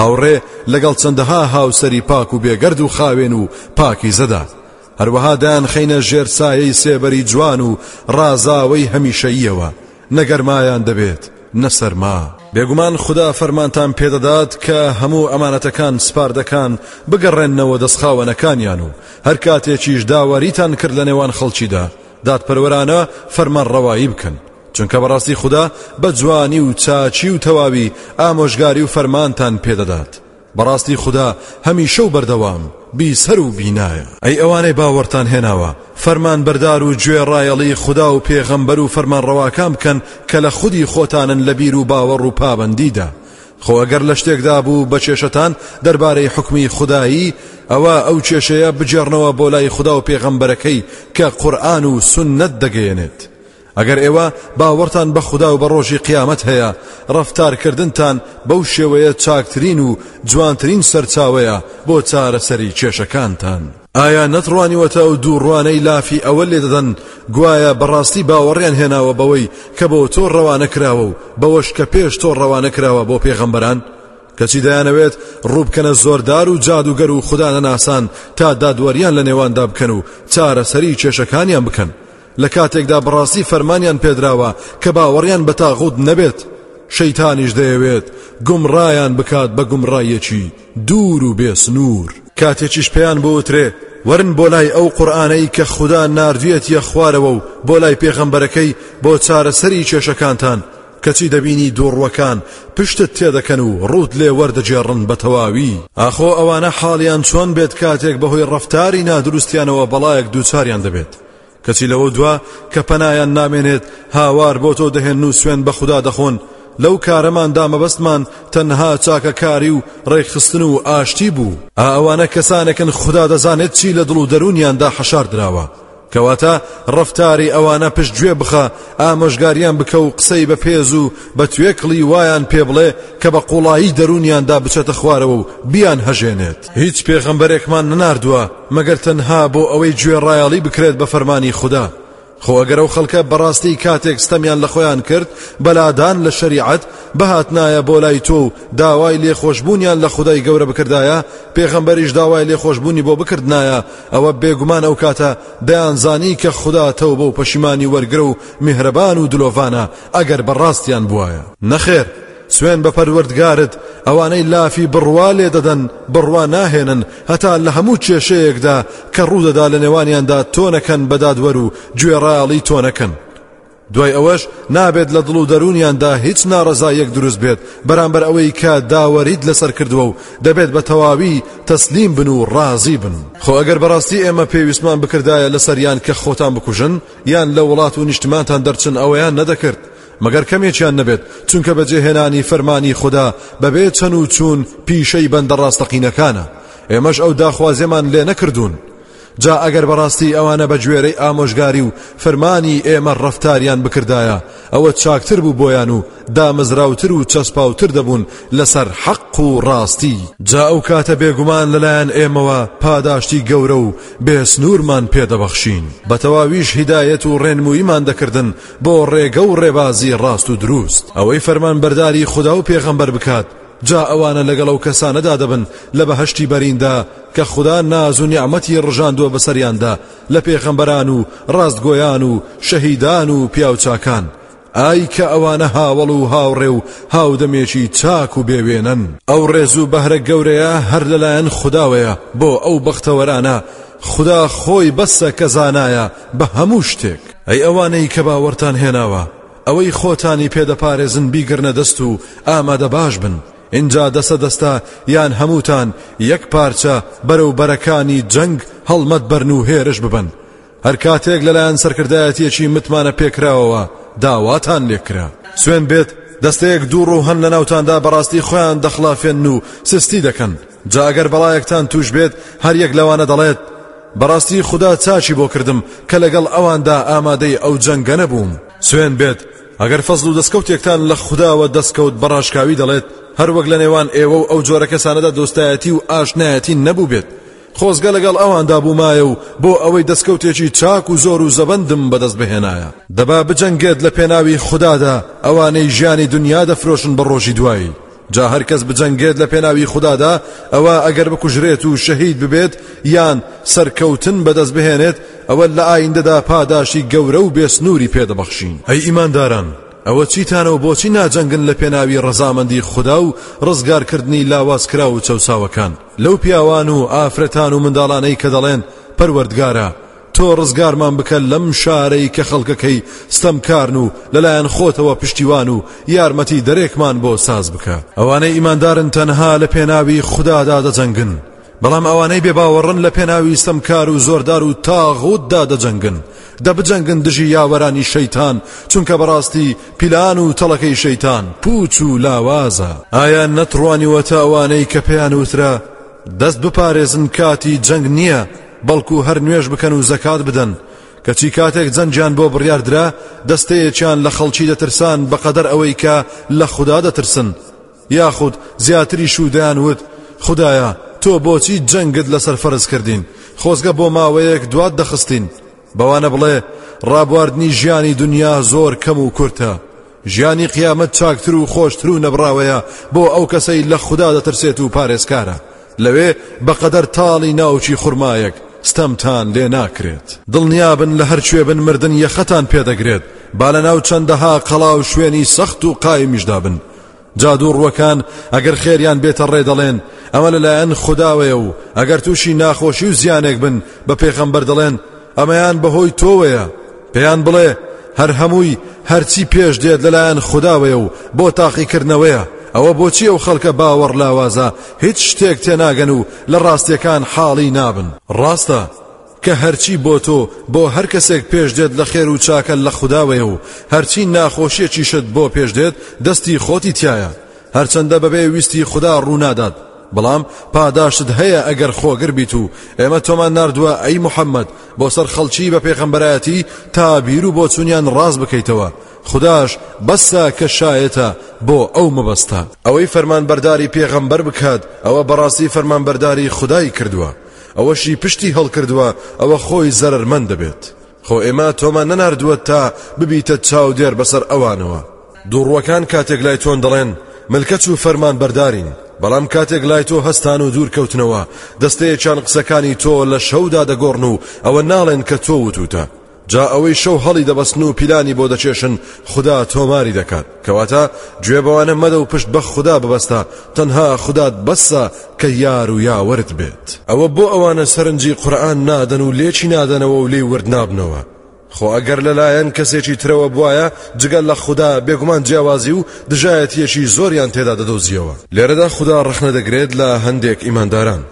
هاوڕێ لەگەڵ چەندەها هاوسەری پاک و بێگەرد و خاوێن و پاکیزەدا، هەروەها دایانخەینە ژێر سایەی سێبەری جوان و ڕازاوەی هەمیشەییەوە، نە گەرمایان دەبێت نە سەرما. بێگومان خودا فەرمانتان پێ دەدات کە هەموو ئەمانەتەکان سپاردەکان بگەڕێننەوە دەست خاوەنەکانیان و هەر کاتێکیش داواریتان کرد لەنێوان خەڵکیدا دادپەروەرانە فەرمانڕەوایی بکەن، چونکە بەڕاستی خودا بە جوانی و چاچی و تەواوی ئامۆژگاری و فەرمانتان پێدەدات بەڕاستی خودا هەمیشە و بەردەوام بیسەر و بینایە ئەی ئەوانەی باوەڕتان هێناوە فەرمان بەردار و گوێ ڕایەڵی خودا و پێغەمبەر و فەرمانڕەواکان بکەن کە لە خودی خۆتانن لە بیر و باوەڕ و پابەندیدا خۆ ئەگەر لە شتێکدا بوو بە کێشەتان دەربارەی حکمی خودایی ئەوە ئەو کێشەیە بگێڕنەوە بۆ لای خدا و پێغەمبەرەکەی کە قورآن و سنت دەگەیەنێت ئەگەر ئێوە باوەڕتان بە خودا و بە ڕۆژی قیامەت هەیە، ڕەفتارکردنتان بەو شێوەیە چاکترین و جوانترین سەرچاوەیە بۆ چارەسەری کێشەکانتان. ئایا نەتڕوانیوەتە ئەو دوو ڕوانەی لافی ئەوە لێدەدەن گوایە بەڕاستی باوەڕیان هێناوە بەوەی کە بۆ تۆ ڕەوانە کراوە و بەوەش کە پێش تۆ ڕەوانە کراوە بۆ پێغەمبەران؟ کەچی دەیانەوێت ڕووبکەنە زۆردار و جادووگەر و خودانەناسان تا دادوەریان لە نێواندا بکەن و چارەسەری کێشەکانیان بکەن. لە کاتێکدا بەڕاستی فەرمانیان پێدراوە کە باوەڕیان بە تاغوت نەبێت شەیتانیش دەیەوێت گومڕایان بکات بە گومڕایەکی دوور و بێ سنوور کاتێکیش پێیان بوترێ ورن بۆ لای ئەو قورآانەی کە خوددا نردویەتە خوارەوە و بۆ لای پێغەمبەرەکەی بۆ چارەسەری کێشەکانتان کەچی دەبینی دووڕوەکان پشتت تێدەکەن و ڕوت لێ وەردەجێڕن بە تەواوی ئاخۆ ئەوانە حاڵیان چۆن بێت کاتێک بەهۆی ڕفتاری نادروستیانەوە بەڵایەک دووچاریان دەبێت کەچی لەوە دوا کە پەنایان نامێنێت هاوار بۆ تۆ دەهێن و سوێن بە خوددا دەخۆن لەو کارەمان دامەبەستمان تەنها چاکەکاری و ڕێکخستن و ئاشتی بوو ئەوانە کەسانێکن خوددا دەزانێت چی لە دڵ و دەرونیاندا حەشار دراوە کەواتە ڕفتاری ئەوانە پشت گوێ بخە ئامۆژگاریان بکە و قسەی بە پێز و بە توێکڵی وایان پێ بڵێ کە بە قوڵایی دەروونیاندا بچەتە خوارەوە و بیان هەژێنێت هیچ پێغەمبەرێکمان نەناردووە مەگەر تەنها بۆ ئەوەی گوێڕایەڵی بکرێت بە فەرمانی خوددا خۆ ئەگەر ئەو خەڵکە بەڕاستی کاتێک ستەمیان لە خۆیان کرد بەلادان لە شەریعەت بەهاتنایە بۆ لای تۆ و داوای لێخۆشببوونیان لە خدای گەورە بکردایە پێغەمبەریش داوای لێخۆشببوونی بۆ بکردایە ئەوە بێگومان ئەو کاتە دەیانزانی کە خوددا تەو بۆ پەشیمانی وەرگرە و میهرەبان و دلۆڤانە ئەگەر بە ڕاستیان بوایە. نەخێر، سوێن بە پەروەردگارت، ئەوانەی لافی بڕوا لێدەدەن بڕوا ناهێنن هەتا لە هەموو کێشەیەکدا کە ڕوودەدا لە نێوانیاندا تۆنەکەن بە دادوەر و گوێڕایەڵی تۆنەکەن دوای ئەوەش نابێت لە دڵ و دەروونیاندا هیچ ناڕەزاییەک دروست بێت بەرامبەر ئەوەی کە داوەریت لەسەر کردووە و دەبێت بە تەواوی تەسلیم بن و ڕازی بن خۆ ئەگەر بەڕاستی ئێمە پێویستمان بکردایە لەسەریان کە خۆتان بکوژن یان لە وڵات و نیشتمانتان دەرچن ئەوەیان نەدەکرد مەگەر کەمێکیان نەبێت چونکە بەجێهێنانی فەرمانی خودا بەبێ چەن و چوون پیشەی بەندە ڕاستەقینەکانە ئێمەش ئەو داخوازیەمان لێ نەکردوون جا ئەگەر بەڕاستی ئەوانە بە گوێرەی ئامۆژگاری و فەرمانی ئێمە ڕەفتاریان بکردایە ئەوە چاکتر بوو بۆیان و دامەزراوتر و چەسپاوتر دەبوون لەسەر حەق و ڕاستی، جا ئەو کاتە بێگومان لەلایەن ئێمەوە پاداشتی گەورە و بێ سنوورمان پێ دەبەخشین، بە تەواویش هیدایەت و ڕێنموویمان دەکردن بۆ ڕێگە و ڕێبازی ڕاست و درووست، ئەوەی فەرمانبەرداری خودا و پێغەمبەر بکات، جا ئەوانە لەگەڵ ئەو کەسانەدا دەبن لە بەهەشتی بەریندا کە خودا ناز و نیعمەتی ڕژاندووە بەسەریاندا، لە پێغەمبەران و ڕاستگۆیان و شەهیدان و پیاوچاکان، ئای کە ئەوانە هاوەڵ و هاوڕێ و هاودەمێکی چاک و بێ وێنەن. ئەو ڕێز و بەهرە گەورەیە هەر لەلایەن خوداوەیە بۆ ئەو بەختەوەرانە، خودا خۆی بەسە کە زانایە بە هەموو شتێک. ئەی ئەوانەی کە باوەڕتان هێناوە، ئەوەی خۆتانی پێ دەپارێزن بیگرنە دەست و ئامادەباش بن، ئینجا دەستە دەستە یان هەمووتان یەک پارچە بەرەو بەرەکانی جەنگ هەڵمەت بەرن و هێرش ببن هەر کاتێک لەلایەن سەرکردایەتیەکی متمانە پێکراوەوە داواتان لێکرا سوێن بێت دەستەیەک دوو ڕوو هەن لە ناوتاندا بەڕاستی خۆیان دەخلافێن و سستی دەکەن جاگەر بەڵایەکتان توش بێت هەر یەک لەوانە دەڵێت بەڕاستی خوددا چاچی بۆ کردم کە لەگەڵ ئەواندا ئامادەی ئەو جەنگە نەبووم سوێن بێت ئەگەر فەزڵ و دەسکەوتێکتان لە خوداوە دەسکەوت بە ڕاشکاوی دەڵێت هەروەک لە نێوان ئێوە و ئەو جۆرە کەسانەدا دۆستایەتی و ئاشنایەتی نەبوو بێت خۆزگە لەگەڵ ئەواندا بوومایە و بۆ ئەوەی دەستکەوتێکی چاک و زۆر و زەبندم بەدەست بهێنایە دەبا بجەنگێت لە پێناوی خودادا ئەوانەی ژیانی دنیا دەفرۆشن بە ڕۆژی دوایی جا هەر کەس بجەنگێت لە پێناوی خودادا ئەوە ئەگەر بکوژرێت و شەهید ببێت یان سەرکەوتن بەدەست بهێنێت ئەوە لە ئایندەدا پاداشی گەورە و بێسنووری پێدەبەخشین ئەی ئیمانداران ئەوە چیتانە و بۆچی ناجەنگن لە پێناوی ڕەزامەندی خوددا و ڕزگارکردنی لاوازکرا و چەساوەکان لەو پیاوان و ئافرەتان و منداڵانەی کە دەڵێن پەروەردگارە تۆ ڕزگارمان بکە لەم شارەی کە خەڵکەکەی ستەمکارن و لەلایەن خۆتەوە پشتیوان و یارمەتی دەرێکمان بۆ ساز بکە ئەوانەی ئیماندارن تەنها لە پێناوی خوددادا دەجەنگن بەڵام ئەوانەی بێباوەڕن لە پێناوی ستەمکار و زۆردار و تاغوتدا دەجەنگن دەبجەنگن دژی یاوەرانی شەیتان چونکە بەڕاستی پیلان و تەڵەکەی شەیتان پوچ و لاوازە ئایا نەتڕوانیوەتە ئەوانەی کە پێیان وترا دەست بپارێزن کاتی جەنگ نییە بەڵکو هەر نوێژ بکەن و زەکات بدەن کەچی کاتێک جەنجیان بۆ بڕیاردرا دەستەیەکیان لە خەڵکی دەترسان بەقەدەر ئەوەی کە لە خوددا دەترسن یاخود زیاتری شودیان وت خدایە تۆ بۆچی جەنگت لەسەر فەرز کردین خۆزگە بۆ ماوەیەک دوات دەخستین بەوانە بڵێ ڕابواردنی ژیانی دنیا زۆر کەم و کورتە ژیانی قیامەت چاکتر و خۆشتر و نەبڕاوەیە بۆ ئەو کەسەی لە خودا دەترسێت و پارێزکارە لەوێ بەقەدەر تاڵی ناوچی خورمایەک ستەمتان لێ ناکرێت دڵنیابن لە هەرکوێ بن مردن یەخەتان پێدەگرێت با لە ناو چەندەها قەڵا و شوێنی سەخت و قایمیشدا بن جادوو ڕووەکان ئەگەر خێریان بێتە ڕێ دەڵێن ئەمە لەلایەن خودداوەیە و ئەگەر تووشی ناخۆشی و زیانێک بن بە پێخەمبەر دەڵێن ئەمەیان بەهۆی تۆوەیە پێیان بڵێ هەر هەمووی هەرچی پێش دێت لەلایەن خودداوەیە و بۆ تاقیکردنەوەیە ئەوە بۆچی ئەو خەڵکە باوەڕ لاوازە هیچ شتێک تێناگەن و لە ڕاستیەکان حاڵی نابن ڕاستە کە هەرچی بۆ تۆ بۆ هەر کەسێک پێش دێت لە خێر و چاکە لە خوداوەیە و هەرچی ناخۆشیەکیشت بۆ پێش دێت دەستی خۆتی تایە هەرچەندە بەبێ ویستی خدا ڕوونادات بەڵام پاداشت هەیە ئەگەر خۆگر بیت و ئێمە تۆمان نردووە ئەی محەممەد بۆ سەر خەڵکی بە پێغەمبەرایەتی تا بیر و بۆچونیان ڕاز بکەیتەوە خداش بەسە کە شایەتە بۆ ئەو مەبەستە ئەوەی فەرمان بەرداری پێغەمبەر بکات ئەوە بەڕاستی فەرمان بەرداری خدای کردووە. ئەوەشی پشتی هەڵکردوە ئەوە خۆی زەرەرمەند دەبێت خۆ ئێمە تۆمان نەناردووە تا ببیتە چاودێر بەسەر ئەوانەوە دوڕوەکان کاتێک لای تۆن دەڵێن ملکەچ و فەرمان بەردارین بەڵام کاتێک لای تۆ هەستان و دوور کەوتنەوە دەستەیەکیان قسەکانی تۆ لە شەودا دەگۆڕن و ئەوە ناڵێن کە تۆ وتوتە جا ئەوەی شەو هەڵی دەبەستن و پیلانی بۆ دەکێشن خدا تۆماری دەکات کەواتە گوێ بەوانە مەدە و پشت بە خدا ببەستە تەنها خودات بەسە کە یار و یاوەرت بێت ئەوە بۆ ئەوانە سەرنجی قورآن نادەن و لێکی نادەنەوە و لێی ورد نابنەوە خۆ ئەگەر لەلایەن کەسێکی ترەوە بواە جگەل لە خوددا بێگومان جیاوازی و دژایەتیەکی زۆریان تێدا دەدۆزیەوە لێرەدا خوددا ڕخنە دەگرێت لە هەندێک ئیمانداران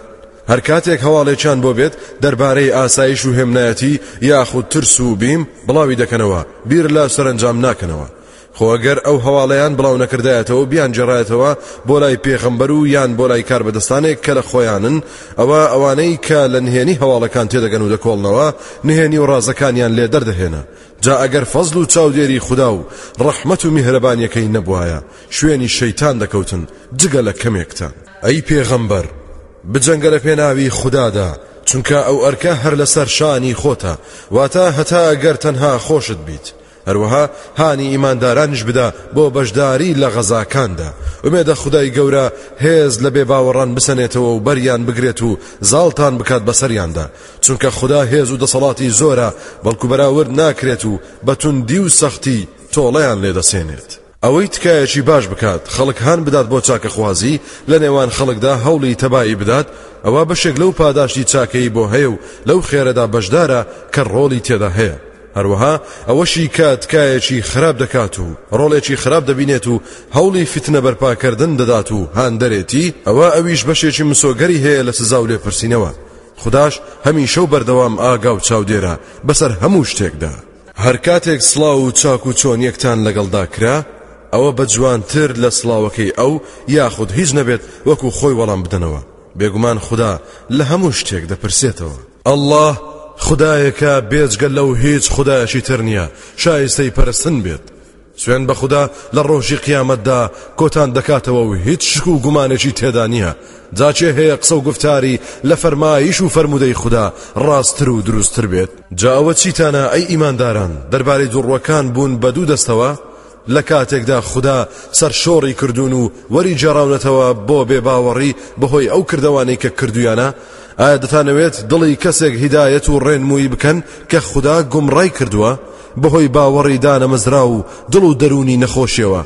هەر کاتێک هەواڵێکیان بۆ بێت دەربارەی ئاسایش و هێمنایەتی یاخود ترس و بیم بڵاوی دەکەنەوە بیر لە سەرەنجام ناکەنەوە خۆ ئەگەر ئەو هەواڵەیان بڵاو نەکردایەتەوە بیان جێڕایەتەوە بۆ لای پێغەمبەر و یان بۆ لای کاربەدەستانێک کە لە خۆیانن ئەوە ئەوانەی کە لە نهێنی هەواڵەکان تێدەگەن و دەکۆڵنەوە نهێنی و ڕازەکانیان لێ دەردەهێنا جا ئەگەر فەزل و چاودێری خودا و ڕەحمەت و میهرەبانیەکەی نەبوایە شوێنی شەیتان دەکەوتن جگە لە کەمێکتان. ئەی پێغەمبەر بجەنگە لە پێناوی خودادا چونکە ئەو ئەرکە هەر لەسەر شانی خۆتە واتە هەتا گەر تەنها خۆشت بیت هەروەها هانی ئیماندارانیش بدە بۆ بەشداری لە غەزاکاندا ئومێدە خدای گەورە هێز لە بێ باوەڕان بسەنێتەوە و بەریان بگرێت و زاڵتان بکات بەسەریاندا چونکە خدا هێز و دەسەڵاتی زۆرە بەڵکو بەراورد ناکرێت و بەتوندی و سەختی تۆڵەیان لێدەسێنێت ئەوەی تکایەکی باش بکات خەڵک هان بدات بۆ چاکەخوازی لە نێوان خەڵکدا هەوڵی تەبایی بدات ئەوە بەشێک لەو پاداشتی چاکەی بۆ هەیە و لەو خێرەدا بەشدارە کە ڕۆڵی تێدا هەیە هەروەها ئەوەشی کە تکایەکی خراپ دەکات و ڕۆڵێکی خراپ دەبینێت و هەوڵی فتنە بەرپاکردن دەدات و هاندەرێتی ئەوە ئەویش بەشێکی مسۆگەری هەیە لە سزا و لێپرسینەوە خداش هەمیشە و بەردەوام ئاگا و چاودێرە بەسەر هەموو شتێکدا. هەر کاتێک سڵاو و چاک و چۆنیەکتان لەگەڵدا کرا ئەوە بە جوانتر لە سڵاوەکەی ئەو یاخود هیچ نەبێت وەکو خۆی وەڵام بدەنەوە بێگومان خودا لە هەموو شتێک دەپرسێتەوە اللە خودایەکە بێجگە لەو هیچ خودایەکی تر نیە شایستەی پەرستن بێت سوێن بە خودا لە ڕۆژی قیامەتدا کۆتان دەکاتەوە و هیچ شک و گومانێکی تێدا نییە جا چێ هەیە قسە و گفتاری لە فەرمایش و فەرموودەی خودا ڕاستتر و دروستتر بێت جا ئەوە چیتانە ئەی ئیمانداران دەربارەی دوڕوەکان بوون بە دوو دەستەوە لە کاتێکدا خوددا سەرشۆڕی کردوون و وەری جێراونەتەوە بۆ بێ باوەڕی بەهۆی ئەو کردوانەی کە کردویانە ئایا دەتانەوێت دڵی کەسێک هیدایەت و ڕێنمویی بکەن کە خوددا گومڕای کردووە بەهۆی باوەڕی دانەمەزراو و دڵ و دەروونی نەخۆشیەوە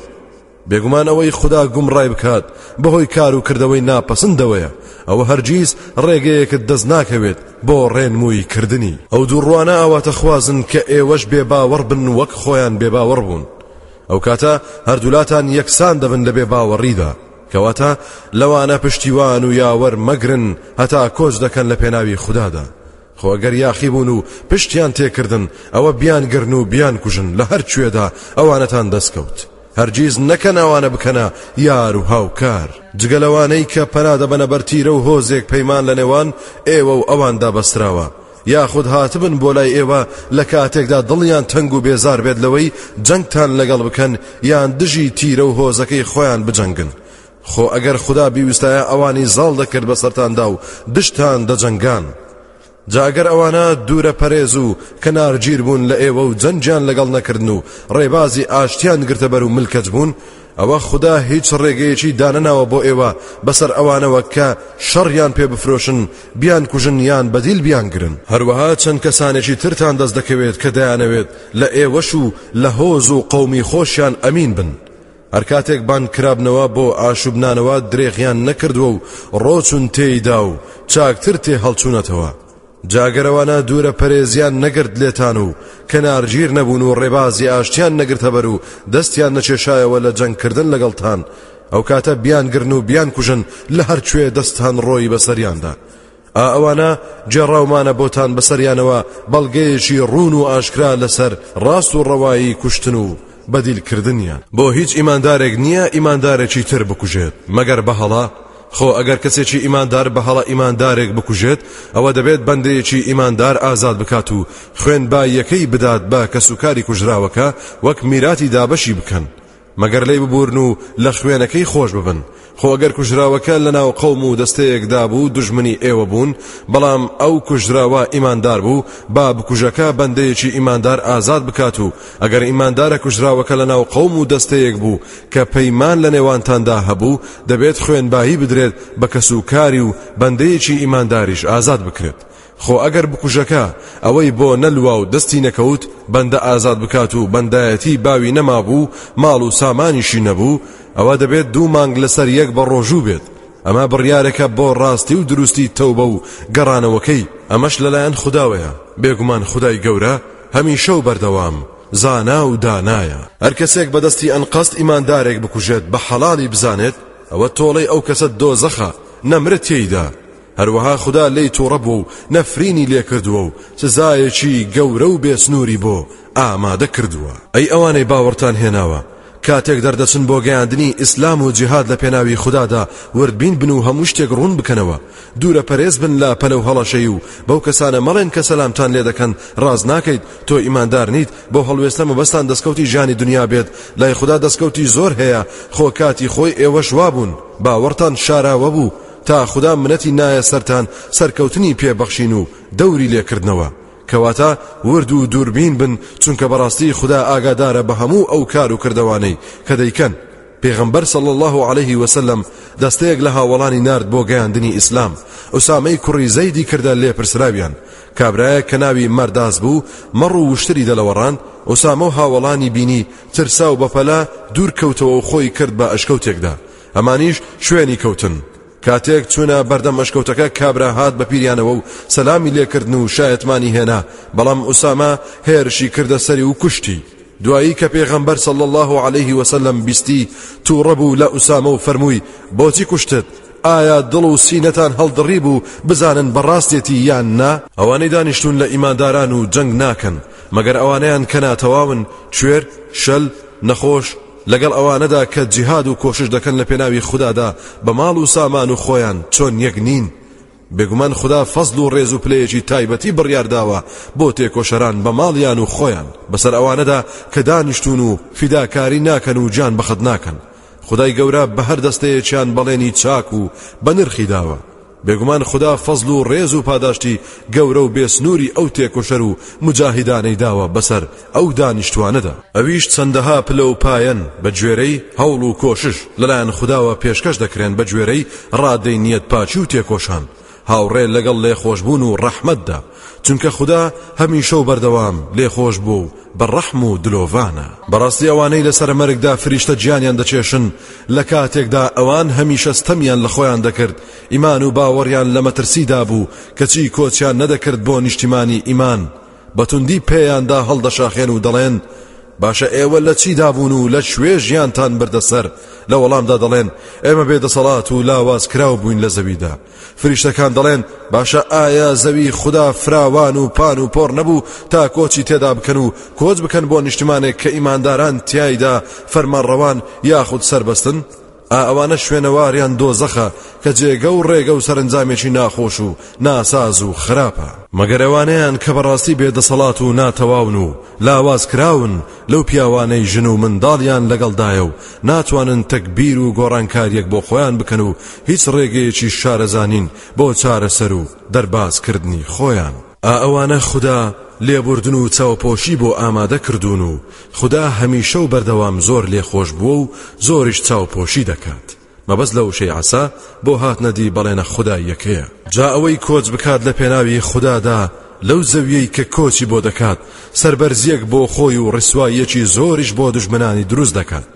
بێگومان ئەوەی خدا گومڕای بکات بەهۆی کار و کردەوەی ناپەسندەوەیە ئەوە هەرگیز ڕێگەیەکت دەست ناکەوێت بۆ ڕێنمووی کردنی ئەو دووڕوانە ئاواتە خوازن کە ئێوەش بێ باوەڕ بن وەک خۆیان بێ باوەڕ بوون ئەو کاتە هەردوولاتان یەکسان دەبن لە بێ باوەڕیدا کەواتە لەوانە پشتیوان و یاوەر مەگرن هەتا کۆچ دەکەن لە پێناوی خوددادا خۆ ئەگەر یاخی بوون و پشتیان تێکردن ئەوە بیانگرن و بیانکوژن لە هەر کوێدا ئەوانەتان دەستکەوت هەرگیز نەکەن ئەوانە بکەنە یار و هاوکار جگە لەوانەی کە پەنا دەبەنە بەر تیرە و هۆزێک پەیمان لە نێوان ئێوە و ئەواندا بەستراوە یاخود هاتبن بۆ لای ئێوە لە کاتێکدا دڵیان تەنگ و بێزار بێت لەوەی جەنگتان لەگەڵ بکەن یان دژی تیرە و هۆزەکەی خۆیان بجەنگن خۆ ئەگەر خودا بیوستایە ئەوانی زاڵ دەکرد بەسەرتاندا و دژتان دەجەنگان جا ئەگەر ئەوانە دوورە پەرێز و کەنارگیر بوون لە ئێوە و جەنجیان لەگەڵ نەکردن و ڕێبازی ئاشتیان گرتە بەر و ملکەچ بوون ئەوە خدا هیچ ڕێگەیەکی دانەناوە بۆ ئێوە بەسەر ئەوانەوە کە شەڕیان پێ بفرۆشن بیان کوژن یان بەدیل بیان گرن هەروەها چەند کەسانێکی ترتان دەست دەکەوێت کە دەیانەوێت لە ئێوەش و لە هۆز و قەومی خۆشیان ئەمین بن هەر کاتێک بانگ کرابنەوە بۆ ئاشوب نانەوە درێغیان نەکردووە و ڕۆچون تێیدا و چاکتر تێ هەڵچوونەتەوە جاگەرەوانە دوورە پەرێزیان نەگرت لێتان و کەنارگیر نەبوون و ڕێبازی ئاشتیان نەگرتەبەر و دەستیان نەچێشایەوە لە جەنگکردن لەگەڵتان ئەو کاتە بیان گرن و بیان کوژن لە هەرکوێ دەستان ڕۆی بەسەریاندا ئا ئەوانە گێڕاومانە بۆتان بەسەریانەوە بەڵگەیەکی ڕوون و ئاشکرا لەسەر ڕاست و ڕەوایی کوشتن و بەدیلکردنیان بۆ هیچ ئیماندارێک نییە ئیماندارێکی تر بکوژێت مەگەر بەهەڵا خۆ ئەگەر کەسێکی ئیماندار بەهەڵە ئیماندارێک بکوژێت ئەوە دەبێت بەندەیەکی ئیماندار ئازاد بکات و خوێن بایەکەی بدات بە کەسوکاری کوژراوەکە وەک میراتی دابەشی بکەن مەگەر لێی ببورن و لە خوێنەکەی خۆش ببن خۆ ئەگەر کوژراوەکە لە ناو قەوم و دەستەیەکدا بوو دژمنی ئێوە بوون بەڵام ئەو کوژراوە ئیماندار بوو با بکوژەکە بەندەیەکی ئیماندار ئازاد بکات و ئەگەر ئیماندارە کوژراوەکە لە ناو قەوم و دەستەیەک بوو کە پەیمان لە نێوانتاندا هەبوو دەبێت خوێنبایی بدرێت بە کەس و کاری و بەندەیەکی ئیمانداریش ئازاد بکرێت خۆ ئەگەر بکوژەکە ئەوەی بۆ نەلوا و دەستی نەکەوت بەندە ئازاد بکات و بەندایەتی باوی نەمابوو و ماڵ و سامانیشی نەبوو ئەوا دەبێت دوو مانگ لەسەر یەک بەڕۆژوو بێت ئەمە بڕیارێکە بۆ ڕاستی و دروستی تەوبە و گەڕانەوەکەی ئەمەش لەلایەن خوداوەیە بێگومان خودای گەورە هەمیشە و بەردەوام زانا و دانایە. هەر کەسێک بە دەستی ئەنقەست ئیماندارێک بکوژێت بە حەڵاڵی بزانێت ئەوە تۆڵەی ئەو کەسە دۆزەخە نەمرە تێیدا هەروەها خودا لێی توڕە بووە و نەفرینی لێ کردووە و سزایەکی گەورە و بێ سنووری بۆ ئامادە کردووە ئەی ئەوانەی باوەڕتان هێناوە کاتێک دەردەچن بۆ گەیاندنی ئیسلام و جیهاد لە پێناوی خودادا وردبین بن و هەموو شتێک ڕوون بکەنەوە دوورە پەرێز بن لە پەلە و هەڵەشەی و بەو کەسانە مەڵێن کە سەلامتان لێ دەکەن ڕاز ناکەیت تۆ ئیماندار نیت بۆ هەڵوێستە مەبەستان دەستکەوتی ژانی دنیا بێت لای خوددا دەستکەوتی زۆر هەیە خۆ کاتی خۆی ئێوەش وابوون باوەڕتان شاراوە بوو تا خودا منەتی نایە سەرتان سەرکەوتنی پێ بەخشین و دەوری لێکردنەوە کەواتە ورد و دووربین بن چونکە بەڕاستی خدا ئاگادارە بە هەموو ئەو کار و کردوانەی کە دەیکەن پێغمبەر صلى الله عليه وسلم دەستەیەک لە هاوڵانی نرد بۆ گەیاندنی ئیسلام ئوسامەی کوڕی زەیدی کردە لێپرسراویان کابرایە کە ناوی مەرداز بوو مەڕ و وشتری دەلەوەڕان ئوسامە و هاوڵانی بینی ترسا و بەپەلا دوور کەوتەوە و خۆی کرد بە ئەشکەوتێکدا ئەمانیش شوێنی کەوتن کاتێک چوونە بەردەم مەشکەوتەکە کابرا هات بە پیریانەوە و سەلامی لێکردن و شایەتمانی هێنا بەڵام ئوسامە هێرشی کردە سەری و کوشتی دوایی کە پێغەمبەر صل الله عليه وسلم بیستی تووڕەبوو لە ئوسامە و فەرمووی بۆچی کوشتت ئایا دڵ و سینەتان هەڵدڕی بوو بزانن بەڕاستێتی یان نا ئەوانەی دانیشتون لە ئیمانداران و جەنگ ناکەن مەگەر ئەوانیان کە ناتەواون کوێر شەل نەخۆش لەگەڵ ئەوانەدا کە جیهاد و کۆشش دەکەن لە پێناوی خودادا بە ماڵ و سامان و خۆیان چۆن یەک نین؟ بێگومان خودا فەزڵ و ڕێز و پلەیەکی تایبەتی بڕیار داوە بۆ تێکۆشەران بە ماڵیان و خۆیان بەسەر ئەوانەدا کە دانیشتوون و فیداکاری ناکەن و گیان بەخت ناکەن خدای گەورە بە هەر دەستەیەکیان بەڵێنی چاک و بە نرخی داوە بێگومان خودا فەزڵ و ڕێز و پاداشتی گەورە و بێ سنووری ئەو تێکۆشەر و موجاهیدانەی داوە بەسەر ئەو دانیشتوانەدا، ئەویش چەندەها پلە و پایەن بە گوێرەی هەوڵ و کۆشش لەلایەن خوداوە پێشکەش دەکرێن بە گوێرەی ڕادەی نیەتپاکی و تێکۆشان هاوڕێ لەگەڵ لێخۆشبوون و ڕەحمەتدا. چونکە خودا هەمیشە و بەردەوام لێخۆش بوو و بە ڕەحم و دلۆڤانە. بەڕاستی ئەوانەی لەسەر مەرگدا فریشتە گیانیان دەکێشن لەکاتێکدا ئەوان هەمیشە ستەمیان لە خۆیان دەکرد ئیمان و باوەڕیان لە مەترسیدا بوو کەچی کۆچیان نەدەکرد بۆ نیشتیمانی ئیمان بەتوندی پێیاندا هەڵدەشاخێن و دەڵێن باشە ئێوە لە چیدا بوون و لە کوێ ژیانتان بردە سەر لە وەڵامدا دەڵێن ئێمە بێدەسەڵات و لاوازکراو بووین لە زەویدا فریشتەکان دەڵێن باشە ئایا زەوی خودا فراوان و پان و پۆڕ نەبوو تا کۆچی تێدا بکەن و کۆچ بکەن بۆ نیشتمانێک کە ئیمانداران تایدا فەرمانڕەوان یاخود سربەستن ئەوانە شوێنەواریان دۆزەخە کە جێگە و ڕێگە و سەرنجامێکی ناخۆش و ناساز و خراپە مەگەرەوانیان کە بەڕاستی بێدەسەڵات و ناتەواون و لاواز کراون لەو پیاوانەی ژن و منداڵیان لەگەڵدایە و ناتوانن تەگبیر و گۆڕانکاریەک بۆ خۆیان بکەن و هیچ ڕێگەیەکی شارەزانین بۆ چارەسەر و دەربازکردنی خۆیان. ئائەوانە خودا لێبوردن و چاوپۆشی بۆ ئامادە کردوون و خودا هەمیشە و بەردەوام زۆر لێخۆش بووە و زۆریش چاوپۆشی دەکات. مەبەست لە وشەی عەسا بۆ هاتنە دی بەڵێنە خوداییەکەیە. جا ئەوەی کۆچ بکات لە پێناوی خودادا لەو زەویەی کە کۆچی بۆ دەکات سەربەرزیەک بۆ خۆی و ڕیسواییەکی زۆریش بۆ دوژمنانی دروست دەکات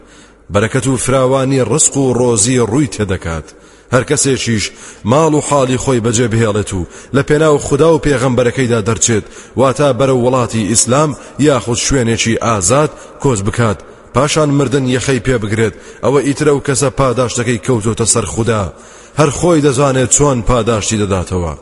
بەرەکەت و فراوانی ڕزق و ڕۆزی ڕووی تێدەکات هەر کەسێکیش ماڵ و حاڵی خۆی بەجێ بهێڵێت و لە پێناو خودا و پێغەمبەرەکەیدا دەرچێت واتا بەرە وڵاتی ئیسلام یاخود شوێنێکی ئازاد کۆچ بکات پاشان مردن یەخەی پێ بگرێت ئەوە ئیتر ئەو کەسە پاداشتەکەی کەوتۆتە سەر خودا هەر خۆی دەزانێت چۆن پاداشتی دەداتەوە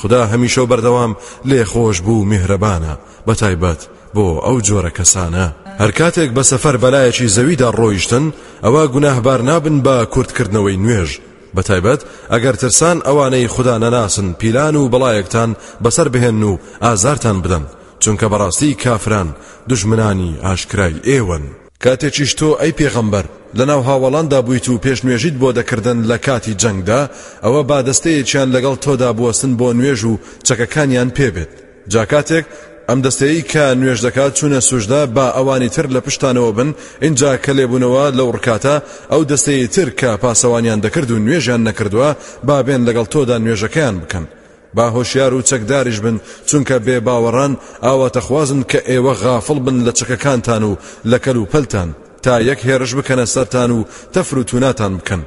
خدا هەمیشە و بەردەوام لێ خۆش بوو میهرەبانە بەتایبەت بۆ ئەو جۆرە کەسانە هەر کاتێک بە سەفەر بەلایەکی زەویدا ڕۆیشتن ئەوە گوناهبار نابن بە کورتکردنەوەی نوێژ بەتایبەت ئەگەر ترسان ئەوانەی خدا نەناسن پیلان و بەڵایەکتان بەسەر بهێن و ئازارتان بدەن چونکە بەڕاستی کافران دوژمنانی ئاشکرای ئێوەن. کاتێکیش تۆ ئەی پێغەمبەر لەناو هاوەڵاندا بوویت و پێشنوێژیت بۆ دەکردن لە کاتی جەنگدا، ئەوە با دەستەیەکیان لەگەڵ تۆدا بوەستن بۆ نوێژ و چەکەکانیان پێ بێت، جا کاتێک ئەم دەستەیەی کە نوێژ دەکات چوونە سوژدە با ئەوانی تر لە پشتانەوە بن، ئینجا کە لێبوونەوە لەو ڕکاتە ئەو دەستەی تر کە پاسەوانیان دەکرد و نوێژیان نەکردووە با بێن لەگەڵ تۆدا نوێژەکەیان بکەن. با هۆشیار و چەکداریش بن، چونکە بێباوەڕان ئاواتەخوازن کە ئێوە غافڵ بن لە چەکەکانتان و لە کەلوپەلتان، تا یەک هێرش بکەنە سەرتان و تەفر و توناتان بکەن.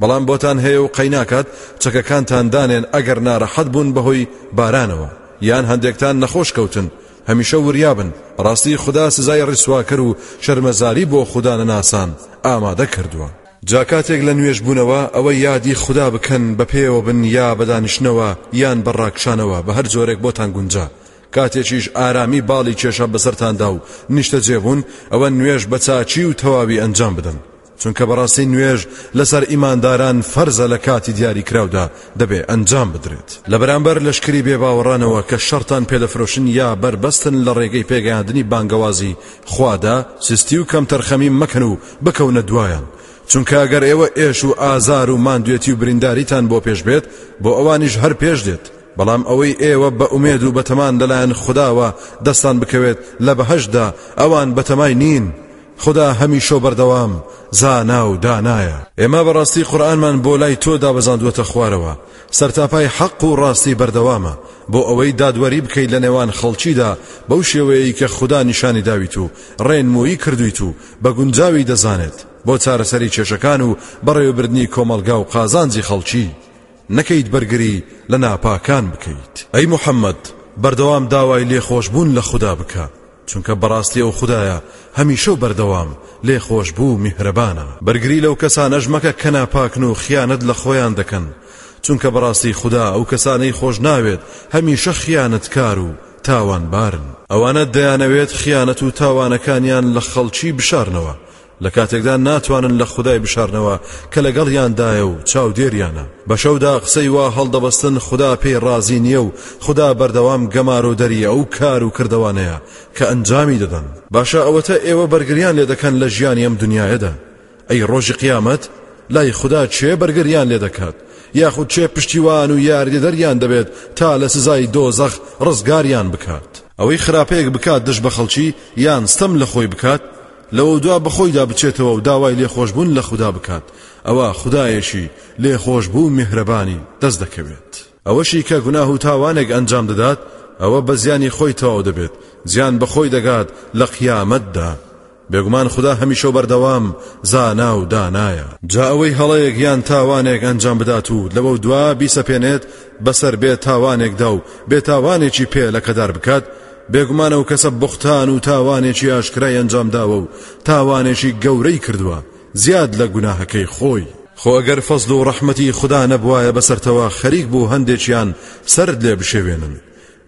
بەڵام بۆتان هەیە و قەیناکات چەکەکانتان دانێن ئەگەر نارەحەت بوون بەهۆی بارانەوە، یان هەندێکتان نەخۆش کەوتن، هەمیشە وریا بن، بەڕاستی خودا سزای ڕیسواکەر و شەرمەزاری بۆ خودانەناسان ئامادە کردووە. جا کاتێک لە نوێژ بوونەوە ئەوە یادی خودا بکەن بە پێوە بن یا بە دانیشتنەوە یان بە ڕاکشانەوە بە هەر جۆرێک بۆتان گونجا کاتێکیش ئارامی باڵی کێشا بەسەرتاندا و نیشتەجێ بوون ئەوە نوێژ بە چاکی و تەواوی ئەنجام بدەن چونکە بەڕاستی نوێژ لەسەر ئیمانداران فەرزە لە کاتی دیاری کراودا دەبێ ئەنجام بدرێت لە بەرامبەر لەشکری بێ باوەڕانەوە کە شەڕتان پێدەفرۆشن یا بەربەستن لە ڕێگەی پێگەیاندنی بانگەوازی خوادا سستی و کەمتەرخەمی مەکەن و بکەونە دوایان چونکە ئەگەر ئێوە ئێش و ئازار و ماندوێتی و برینداریتان بۆ پێش بێت بۆ ئەوانیش هەر پێش دێت بەڵام ئەوەی ئێوە بە ئومێد و بەتەمان لەلایەن خداوە دەستان بکەوێت لە بەهشدا ئەوان بەتەمای نین خدا هەمیشە بەردەوام زانا و دانایە ئێمە بەڕاستی قورآنمان بۆ لای تۆ دابەزاندوەتە خوارەوە سەرتاپای حەق و ڕاستی بەردەوامە بۆ ئەوەی دادوەری بکەیت لە نێوان خەڵکیدا بەو شێوەیەی کە خدا نیشانی داویت و ڕێنمویی کردویت و بە گونجاوی دەزانێت بۆ چارەسەری کێشەکان و بەڕێوەبردنی کۆمەڵگا و قازانجی خەڵکی نەکەیت بەرگری لە ناپاکان بکەیت ئەی محەممەد بەردەوام داوای لێخۆشببوون لە خوددا بکە چونکە بەڕاستی ئەو خدایە هەمیشە و بەردەوام لێخۆشببوو میهرەبانە بەرگری لەو کەسانەش مەکە کە ناپاکن و خیانەت لە خۆیان دەکەن چونکە بەڕاستی خوددا ئەو کەسانەی خۆش ناوێت هەمیشە خیانەتکار و تاوانبارن. ئەوانە دەیانەوێت خیانەت و تاوانەکانیان لە خەڵکی بشارنەوە، لە کاتێکدا ناتوانن لە خودای بشارنەوە کە لەگەڵیاندایە و چاودێریانە. بە شەودا قسەی وا هەڵدەبەستن خودا پێی ڕازی نییە و خودا بەردەوام گەمارۆدەری ئەو کار و کردەوانەیە کە ئەنجامی دەدەن. باشە ئەوەتە ئێوە بەرگریان لێ دەکەن لە ژیانی ئەم دنیایەدا. ئەی ڕۆژی قیامەت لای خودا چێ بەرگریان لێ دەکات یاخود چێ پشتیوان و یاریدەریان دەبێت تا لە سزای دۆزەخ ڕزگاریان بکات ئەوەی خراپەیەک بکات دژ بە خەڵکی یان ستەم لە خۆی بکات لەوە دوا بەخۆیدا بچێتەوە و داوای لێخۆشببوون لە خوددا بکات ئەوە خدایەکی لێخۆشببوو میهرەبانی دەست دەکەوێت ئەوەشی کە گوناه و تاوانێک ئەنجام دەدات ئەوە بە زیانی خۆی تەواو دەبێت زیان بەخۆی دەگات لە قیامەتدا بێگومان خودا هەمیشە و بەردەوام زانا و دانایە. جا ئەوەی هەڵەیەک یان تاوانێک ئەنجام بدات و لەوە دوا بیسەپێنێت بەسەر بێ تاوانێکدا و بێ تاوانێکی پێ لەکەدار بکات، بێگومان ئەو کەسە بوختان و تاوانێکی ئاشکرای ئەنجام داوە و تاوانێکی گەورەی کردووە زیاد لە گوناهەکەی خۆی. خۆ ئەگەر فەزڵ و ڕەحمەتی خودا نەبوایە بەسەرتەوە خەریک بوو هەندێکیان سەرت لێ بشێوێنن،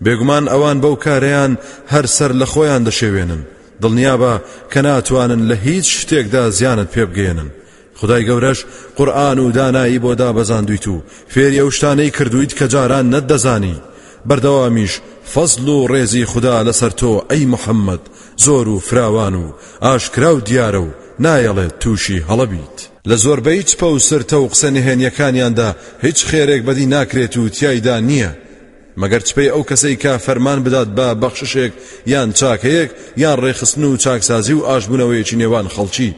بێگومان ئەوان بەو کارەیان هەر سەر لە خۆیان دەشێوێنن، دڵنیابە کە ناتوانن لە هیچ شتێکدا زیانت پێ بگەیەنن خدای گەورەش قورئان و دانایی بۆ دابەزاندویت و فێری ئەو شتانەی کردویت کە جاران نەتدەزانی بەردەوامیش فەزل و ڕێزی خدا لەسەر تۆ ئەی محەممەد زۆر و فراوان و ئاشکرا و دیارە و نایەڵێت تووشی هەڵەبیت لە زۆربەی چپە و سرتە و قسە نهێنیەکانیاندا هیچ خێرێک بەدی ناکرێت و تیایدا نییە مەگەر چ پەی ئەو کەسەی کە فەرمان بدات بە بەخششێک یان چاکەیەک یان ڕێکخستن و چاکسازی و ئاشبوونەوەیەکی نێوان خەڵکی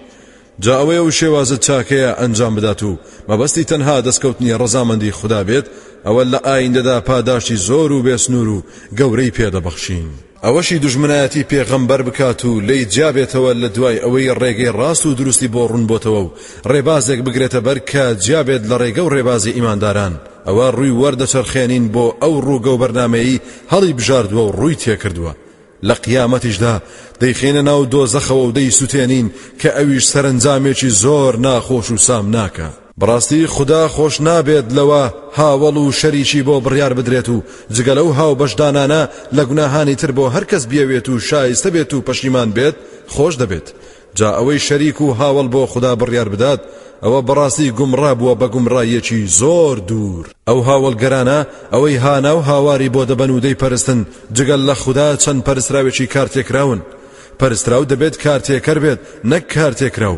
جا ئەوەی ئەو شێوازە چاکەیە ئەنجام بدات و مەبەستی تەنها دەستکەوتنی ڕەزامەندی خوددا بێت ئەوە لە ئایندەدا پاداشتی زۆر و بێسنوور و گەورەی پێدەبەخشین ئەوەشی دوژمنایەتی پێغەمبەر بکات و لێی جیابێتەوە لە دوای ئەوەی ڕێگەی ڕاست و دروستی بۆ ڕوون بۆتەوە و ڕێبازێک بگرێتە بەر کە جیابێت لە ڕێگە و ڕێبازی ئیمانداران ئەوە ڕووی وەردەچەرخێنین بۆ ئەو ڕووگە و بەرنامەیەی هەڵی بژاردووە و ڕووی تێکردووە لە قیامەتیشدا دەیخینە ناو دۆزەخەوە و دەیسوتێنین کە ئەویش سەرنجامێکی زۆر ناخۆش و سامناکە بەڕاستی خودا خۆش نابێت لەوە هاوەڵ و شەریکی بۆ بڕیار بدرێت و جگە لەو هاوبەشدانانە لە گوناهانی تر بۆ هەر کەس بیەوێت و شایستە بێت و پەشیمان بێت خۆش دەبێت جا ئەوەی شەریک و هاوەڵ بۆ خوددا بڕیار بدات ئەوە بەڕاستی گومڕا بووە بە گومڕایەکی زۆر دوور ئەو هاوڵگەرانە ئەوەی هانا و هاواری بۆ دەبەن و دەیپەرستن جگەل لە خوددا چەند پەرسراوێکی کارتێکراون پەرسراو دەبێت کارتێکەر بێت نەک کارتێکراو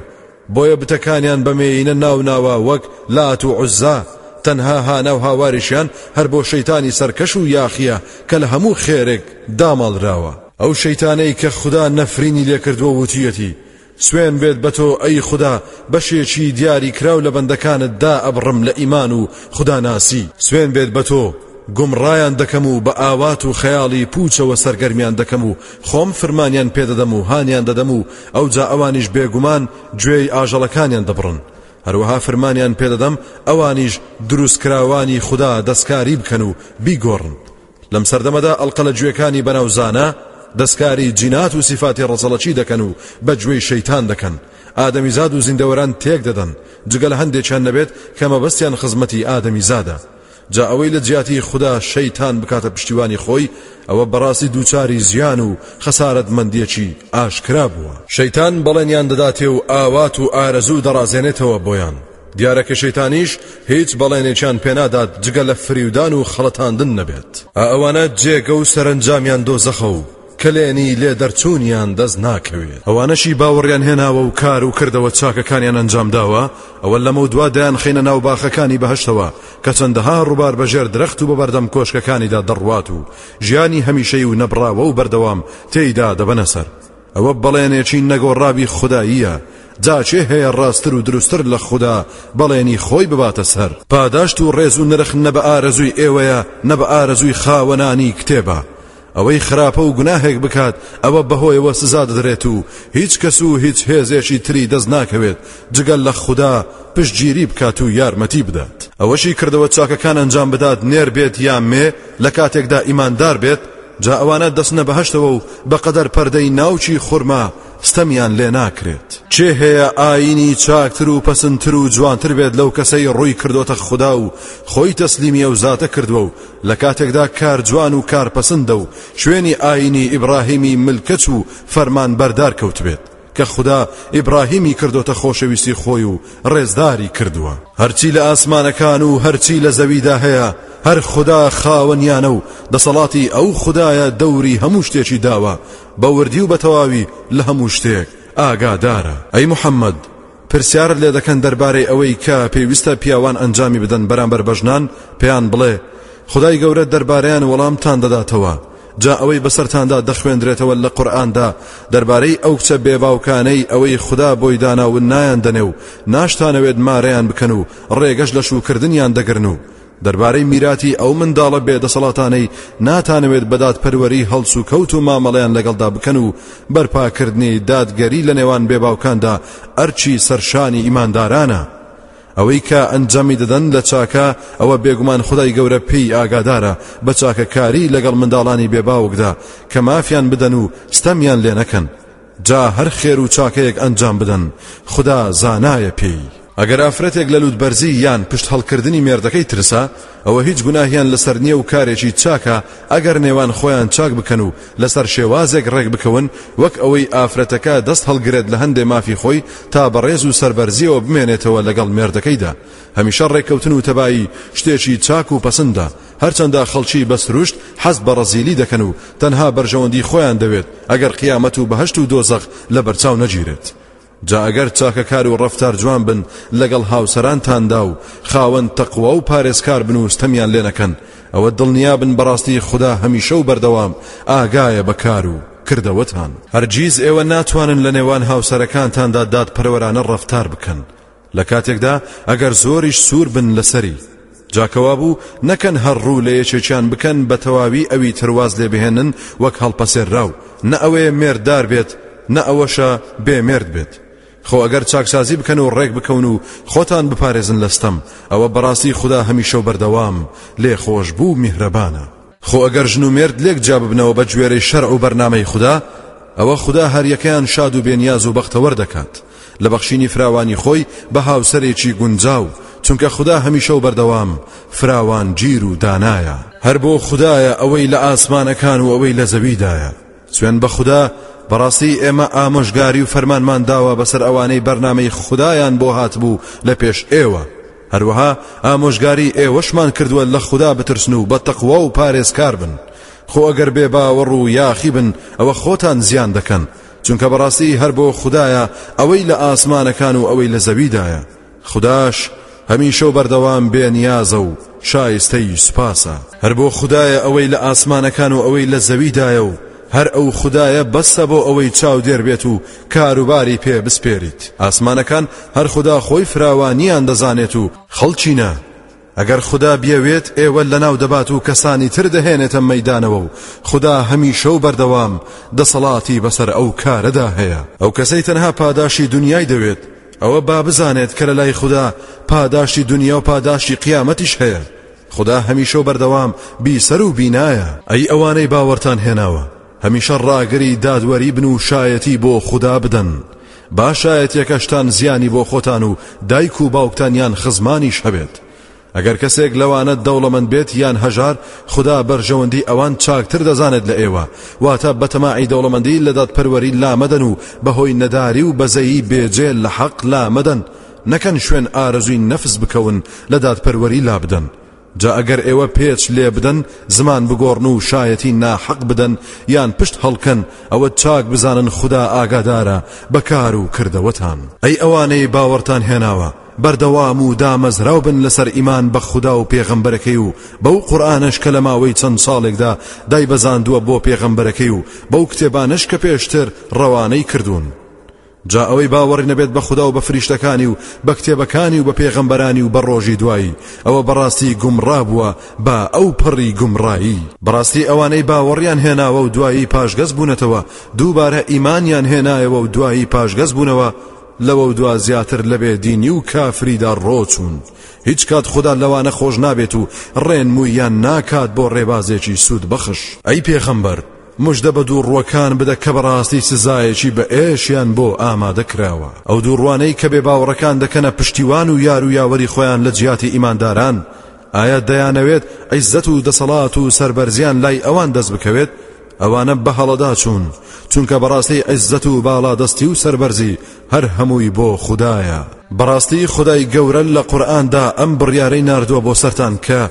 بۆیە بتەکانیان بە مێیینە ناو ناوە وەک، لات و عوزا، تەنها هانا و هاواریشیان هەر بۆ شەیتانی سەرکەش و یاخییە کە لە هەموو خێرێک داماڵراوە. ئەو شەیتانەی کە خودا نەفرینی لێ کردووە وتویەتی، سوێن بێت بە تۆ ئەی خودا بەشێکی دیاری کراو لە بەندەکانت دا ئەبڕم لە ئیمان و خوداناسی، سوێن بێت بە تۆ گومڕایان دەکەم و بە ئاوات و خەیاڵی پووچەوە سەرگەرمیان دەکەم و خۆم فرمانیان پێ دەدەم و هانیان دەدەم و ئەوجا ئەوانیش بێگومان گوێی ئاژەڵەکانیان دەبڕن هەروەها فرمانیان پێدەدەم ئەوانیش دروستکراوانی خوددا دەستکاری بکەن و بیگۆڕن لەم سەردەمەدا ئەڵقە لە گوێکانی بەناوزانە دەستکاری جینات و سیفاتی ڕەزەڵەکی دەکەن و بە گوێی شەیتان دەکەن ئادەمی زاد و زیندەوەران تێک دەدەن جگەل هەندێکیان نەبێت کە مەبەستیان خزمەتی ئادەمی زادە جا ئەوەی لە جیاتی خودا شەیتان بکاتە پشتیوانی خۆی ئەوە بەڕاستی دووچاری زیان و خەسارەت مەندیەکی ئاشکرا بووە شەیتان بەڵێنیان دەداتێ و ئاوات و ئارەزوو دەڕازێنێتەوە بۆیان دیارە کە شەیتانیش هیچ بەڵێنێکیان پێنادات جگە لە فریودان و خەڵەتاندن نەبێت ئا ئەوانە جێگە و سەرەنجامیان دۆزەخە و کەلێنی لێ دەرچوونیان دەست ناکەوێت ئەوانەشی باوەڕیان هێناوە و کار و کردەوە چاکەکانیان ئەنجام داوە ئەوە لەمەودوا دەیانخەینە ناو باخەکانی بەهەشتەوە کە چەندەها ڕووبار بەژێر درەخت و بەبەردەم کۆشکەکانیدا دەڕوات و ژیانی هەمیشەی و نەبڕاوە و بەردەوام تێیدا دەبەنە سەر ئەوە بەڵێنێکی نەگۆڕاوی خوداییە جا کێ هەیە ڕاستتر و دروستتر لە خودا بەڵێنی خۆی بباتە سەر پاداشت و ڕێز و نرخ نە بە ئارەزووی ئێوەیە نە بە ئارەزووی خاوەنانی کتێبە ئەوەی خراپە و گوناهێک بکات ئەوە بەهۆیەوە سزا دەدرێت و هیچ کەس و هیچ هێزێکی تری دەست ناکەوێت جگە لە خودا پشتگیری بکات و یارمەتی بدات ئەوەشی کردەوە چاکەکان ئەنجام بدات نێر بێت یا مێ لە کاتێکدا ئیماندار بێت جا ئەوانە دەستنە بەهشتەوە و بەقەدەر پەردەی ناوچی خورما ستەمیان لێ ناکرێت چێ هەیە ئاینی چاکتر و پەسنتر و جوانتر بێت لەو کەسەی ڕووی کردۆتە خودا و خۆی تەسلیمی ئەو زاتە کردووە و لە کاتێکدا کار جوان و کار پەسندە و شوێنی ئاینی ئیبڕاهیمی ملکەچ و فەرمان بەردار کەوتبێت کە خودا ئیبڕاهیمی کردۆتە خۆشەویستی خۆی و ڕێزداری کردووە هەرچی لە ئاسمانەکان و هەرچی لە زەویدا هەیە هەر خودا خاوەنیانە و دەسەڵاتی ئەو خودایە دەوری هەموو شتێکی داوە بە وردی و بە تەواوی لە هەموو شتێک ئاگادارە ئەی محەممەد پرسیارت لێ دەکەن دەربارەی ئەوەی کە پێویستە پیاوان ئەنجامی بدەن بەرامبەر بە ژنان پێیان بڵێ خودای گەورە دەربارەیان وەڵامتان دەداتەوە جا ئەوەی بەسەرتاندا دەخوێندرێتەوە لە قورئاندا دەربارەی ئەو کچە بێباوکانەی ئەوەی خودا بۆی داناون نایان دەنێ و ناشتانەوێت مارەیان بکەن و ڕێگەش لە شووکردنیان دەگرن و دەربارەی میراتی ئەو منداڵە بێ دەسەڵاتانەی ناتانەوێت بە دادپەروەری هەڵسوکەوت و مامەڵەیان لەگەڵدا بکەن و بەرپاکردنی دادگەری لە نێوان بێ باوکاندا ئەرکی سەرشانی ئیماندارانە ئەوەی کە ئەنجامی دەدەن لە چاکە ئەوە بێگومان خدای گەورە پێی ئاگادارە بە چاکەکاری لەگەڵ منداڵانی بێ باوکدا کە مافیان بدەن و ستەمیان لێ نەکەن جا هەر خێر و چاکەیەک ئەنجام بدەن خودا زانایە پێی. ئەگەر ئافرەتێک لە لوتبەرزی یان پشت هەڵکردنی مێردەکەی ترسا ئەوە هیچ گوناهیان لەسەر نیە و کارێکی چاکە ئەگەر نێوان خۆیان چاک بکەن و لەسەر شێوازێک ڕێک بکەون وەک ئەوەی ئافرەتەکە دەست هەڵگرێت لە هەندێ مافی خۆی تا بەڕێز و سەربەرزیەوە بمێنێتەوە لەگەڵ مێردەکەیدا هەمیشە ڕێککەوتن و تەبایی شتێکی چاک و پەسندە هەرچەندە خەڵکی بە سروشت حەز بە ڕەزیلی دەکەن و تەنها بەرژەوەندی خۆیان دەوێت ئەگەر قیامەت و بەهەشت و دۆزەخ لەبەرچاو نەگیرێت جا ئەگەر چاکەکار و ڕەفتار جوان بن لەگەڵ هاوسەرانتاندا و خاوەن تەقوا و پارێزکار بن و ستەمیان لێ نەکەن ئەوە دڵنیا بن بەڕاستی خوددا هەمیشە و بەردەوام ئاگایە بە کار و کردەوەتان هەرگیز ئێوە ناتوانن لە نێوان هاوسەرەکانتاندا دادپەروەرانە ڕەفتار بکەن لە کاتێکدا ئەگەر زۆریش سوور بن لەسەری جا کەوابوو نەکەن هەر ڕوو لە یەکێکیان بکەن بە تەواوی ئەوی ترواز لێ بهێنن وەک هەڵپەسێرراو نە ئەوێ مێرددار بێت نە ئەوەشە بێ مێرد بێت خۆ ئەگەر چاکسازی بکەن و ڕێک بکەون و خۆتان بپارێزن لەستەم ئەوە بەڕاستی خدا هەمیشە و بەردەوام لێ خۆش بوو میهرەبانە خۆ ئەگەر ژن و مێرد لێک جیا ببنەوە بە گوێرەی شەرع و بەرنامەی خودا ئەوە خودا هەر یەکەیان شاد و بێ نیاز و بەختەوەر دەکات لە بەخشینی فراوانی خۆی بە هاوسەرێکی گونجاو چونکە خودا هەمیشە و بەردەوام فراوان گیر و دانایە هەر بۆ خودایە ئەوەی لە ئاسمانەکان و ئەوەی لە زەویدایە سوێن بە خودا بەڕاستی ئێمە ئامۆژگاری و فەرمانمان داوە بەسەر ئەوانەی بەرنامەی خودایان بۆ هاتبوو لە پێش ئێوە هەروەها ئامۆژگاری ئێوەشمان کردووە لە خودا بترسن و بە تەقوا و پارێزکار بن خۆ ئەگەر بێ باوەڕ و یاخی بن ئەوە خۆتان زیان دەکەن چونکە بەڕاستی هەر بۆ خوددایە ئەوەی لە ئاسمانەکان و ئەوەی لە زەویدایە خودداش هەمیشە و بەردەوام بێ نیازە و شایستەی سوپاسە هەر بۆ خوددایە ئەوەی لە ئاسمانەکان و ئەوەی لە زەویدایە و هەر ئەو خوددایە بەسە بۆ ئەوەی چاودێر بێت و کاروباری پێ بسپێریت ئاسمانەکان هەر خودا خۆی فراوانیان دەزانێت و خەڵکی نا ئەگەر خودا بیەوێت ئێوە لەناو دەبات و کەسانی تر دەهێنێتە مەدانەوە و خودا هەمیشە و بەردەوام دەسەڵاتی بەسەر ئەو کارەدا هەیە ئەو کەسەی تەنها پاداشی دنیای دەوێت ئەوە با بزانێت کە لە لای خودا پاداشتی دنیا و پاداشتی قیامەتیش هەیە خودا هەمیشە و بەردەوام بیسەر و بینایە ئەی ئەوانەی باوەرتان هێناوە هەمیشە ڕاگری دادوەری بن و شایەتی بۆ خودا بدەن، با شایەتیەکەشتان زیانی بۆ خۆتان و دایک و باوکتان یان خزمانیش هەبێت، ئەگەر کەسێک لەوانە دەوڵەمەند بێت یان هەژار خودا بەرژەوەندی ئەوان چاکتر دەزانێت لە ئێوە، واتە بەتەماعی دەوڵەمەندی لە دادپەروەری لامەدەن و بەهۆی نەداری و بەزەیی بێجێ لە حەق لامەدەن، نەکەن شوێن ئارەزوی نەفس بکەون لە دادپەروەری لابدەن، جا ئەگەر ئێوە پێچ لێبدەن زمان بگۆڕن و شایەتی ناحەق بدەن یان پشت هەڵکەن ئەوە چاک بزانن خودا ئاگادارە بە کار و کردەوەتان ئەی ئەوانەی باوەڕتان هێناوە بەردەوام و دامەزراو بن لەسەر ئیمان بە خودا و پێغەمبەرەکەی و بەو قورئانەش کە لە ماوەی چەند ساڵێکدا دایبەزاندووە بۆ پێغەمبەرەکەی و بەو کتێبانەش کە پێشتر ڕەوانەی کردوون جا ئەوەی باوەڕی نەبێت بە خودا و بە فریشتەکانی و بە کتێبەکانی و بە پێغەمبەرانی و بە ڕۆژی دوایی ئەوە بەڕاستی گومڕا بووە بە ئەو پەڕی گومڕایی بەڕاستی ئەوانەی باوەڕیان هێناوە و دوایی پاشگەز بوونەتەوە دووبارە ئیمانیان هێنایەوە و دوایی پاشگەز بوونەوە لەوە دوا زیاتر لە بێدینی و کافریدا ڕۆچوون هیچ کات خدا لەوانە خۆش نابێت و ڕێنموویان ناکات بۆ ڕێبازێکی سوود بەخش ئەی پێخەمبەر مژدە بە دووڕووەکان بدە کە بەڕاستی سزایەکی بە ئێشیان بۆ ئامادە کراوە، ئەو دووڕووانەی کە بێباوەڕەکان دەکەنە پشتیوان و یار و یاوەری خۆیان لە جیاتی ئیمانداران، ئایا دەیانەوێت عیززەت و دەسەڵات و سەربەرزییان لای ئەوان دەست بکەوێت؟ ئەوانە بە هەڵەدا چوون، چونکە بەڕاستی عیززەت و باڵادەستی و سەربەرزی هەر هەمووی بۆ خودایە. بەڕاستی خودای گەورە لە قورئاندا ئەم بڕیارەی ناردووە بۆ سەرتان کە،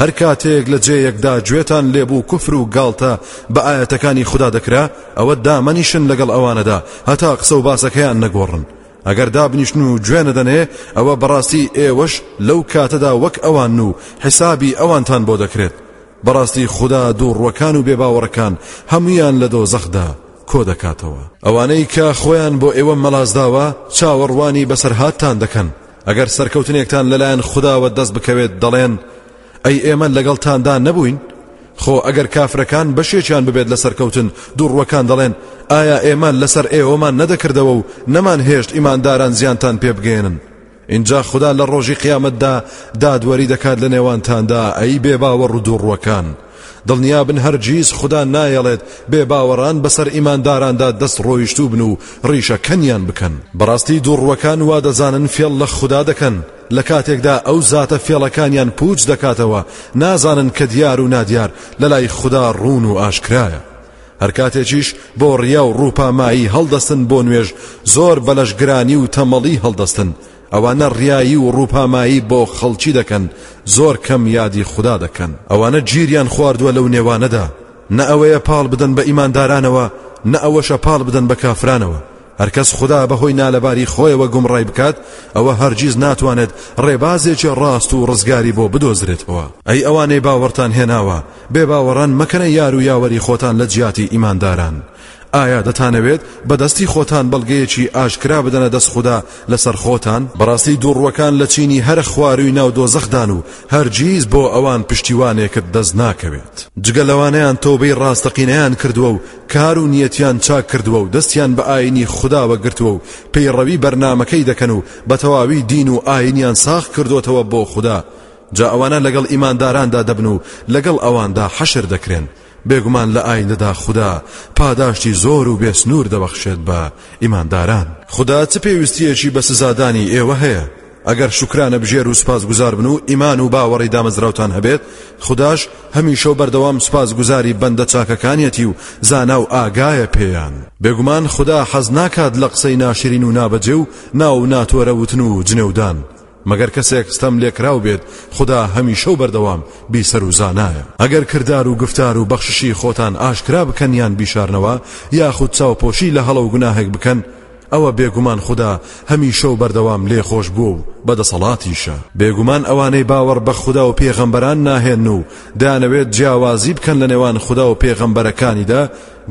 هەر کاتێک لە جێیەکدا گوێتان لێبوو کوفر و گاڵتە بە ئایەتەکانی خودا دەکرا ئەوە دامەنیشن لەگەڵ ئەوانەدا هەتا قسە و باسەکەیان نەگۆڕن ئەگەر دابنیشتن و گوێ نەدەنێ ئەوە بەڕاستی ئێوەش لەو کاتەدا وەک ئەوان و حیسابی ئەوانتان بۆ دەکرێت بەڕاستی خودا دووڕوەکان و بێباوەڕەکان هەمویان لە دۆ زەخدا کۆ دەکاتەوە ئەوانەی کە خۆیان بۆ ئێوە مەلازداوە چاوەڕوانی بەسەرهاتتان دەکەن ئەگەر سەرکەوتنێکتان لەلایەن خوداوە دەست بکەوێت دەڵێن ئەی ئێمە لەگەڵتاندا نەبووین خۆ ئەگەر کافرەکان بەشێکیان ببێت لە سەرکەوتن دوڕوەکان دەڵێن ئایا ئێمە لەسەر ئێوەمان نەدەکردەوە و نەمان هێشت ئیمانداران زیانتان پێ بگەێنن اینجا خدا لە ڕۆژی قیامەتدا دادوەری دەکات لە نێوانتاندا ئەی بێباوە ڕدوڕوەکان دڵنیابن هەرگیز خودا نایەڵێت بێ باوەڕان بەسەر ئیمانداراندا دەست ڕۆیشتوو بن و ڕیشە کەنیان بکەن، بەڕاستی دووڕوەکان وادەزانن فێڵ لە خودا دەکەن لەکاتێکدا ئەو زاتە فێڵەکانیان پووچ دەکاتەوە نازانن کە دیار و نادیار لەلای خودا ڕوون و ئاشکرایە هەرکاتێکیش بۆ ڕیا و ڕووپامایی هەڵدەستن بۆ نوێژ زۆر بەلەش گرانی و تەمەڵی هەڵدەستن ئەوانە ڕیایی و ڕووپامایی بۆ خەڵکی دەکەن زۆر کەم یادی خودا دەکەن ئەوانە گیریان خواردووە لەو نێوانەدا نە ئەوەیە پاڵ بدەن بە ئیماندارانەوە نە ئەوەشە پاڵ بدەن بە کافرانەوە هەرکەس خودا بەهۆی نالەباری خۆیەوە گومڕای بکات ئەوە هەرگیز ناتوانێت ڕێبازێکی ڕاست و ڕزگاری بۆ بدۆزرێتەوە ئەی ئەوانەی باوەڕتان هێناوە بێباوەڕان مەکەنە یار و یاوەری خۆتان لە جیاتی ئیمانداران ئایا دەتانەوێت بە دەستی خۆتان بەڵگەیەکی ئاشکرا بدەنە دەست خودا لەسەر خۆتان بەڕاستی دووڕوەکان لە چینی هەرە خواروی ناو دۆزەخدان و هەرگیز بۆ ئەوان پشتیوانێکت دەست ناکەوێت جگە لەوانەیان تۆبەی ڕاستەقینەیان کردووە و کار و نیەتیان چاک کردووە و دەستیان بە ئاینی خودداوە گرتووە و پەیڕەوی بەرنمەکەی دەکەن و بە تەواوی دین و ئاینیان ساخ کردوتەوە بۆ خوددا جا ئەوانە لەگەڵ ئیمانداراندا دەبن و لەگەڵ ئەواندا حەشر دەکرێن بێگومان لە ئایندەدا خودا پاداشتی زۆر و بێ سنوور دەبەخشێت بە ئیمانداران. خودا چ پێویستییەکی بە سزادانی ئێوە هەیە؟ ئەگەر شوکرانەبژێر و سوپاسگوزار بن و ئیمان و باوەڕی دامەزراوتان هەبێت، خوداش هەمیشە و بەردەوام سوپاسگوزاری بەندە چاکەکانیەتی و زانا و ئاگایە پێیان. بێگومان خودا حەز ناکات لە قسەی ناشرین و نابەجێ و ناو ناتۆرە وتن و جنێودان. مەگەر کەسێک ستەم لێکراو بێت خودا هەمیشە و بەردەوام بیسەر و زانایە. ئەگەر کردار و گوفتار و بەخششی خۆتان ئاشکرا بکەن یان بیشارنەوە یاخود چاوپۆشی لە هەڵە و گوناهێک بکەن ئەوە بێگومان خودا هەمیشە و بەردەوام لێخۆشبووە و بەدەسەڵاتیشە. بێگومان ئەوانەی باوەڕ بە خودا و پێغەمبەران ناهێن و دەیانەوێت جیاوازی بکەن لە نێوان خودا و پێغەمبەرەکانیدا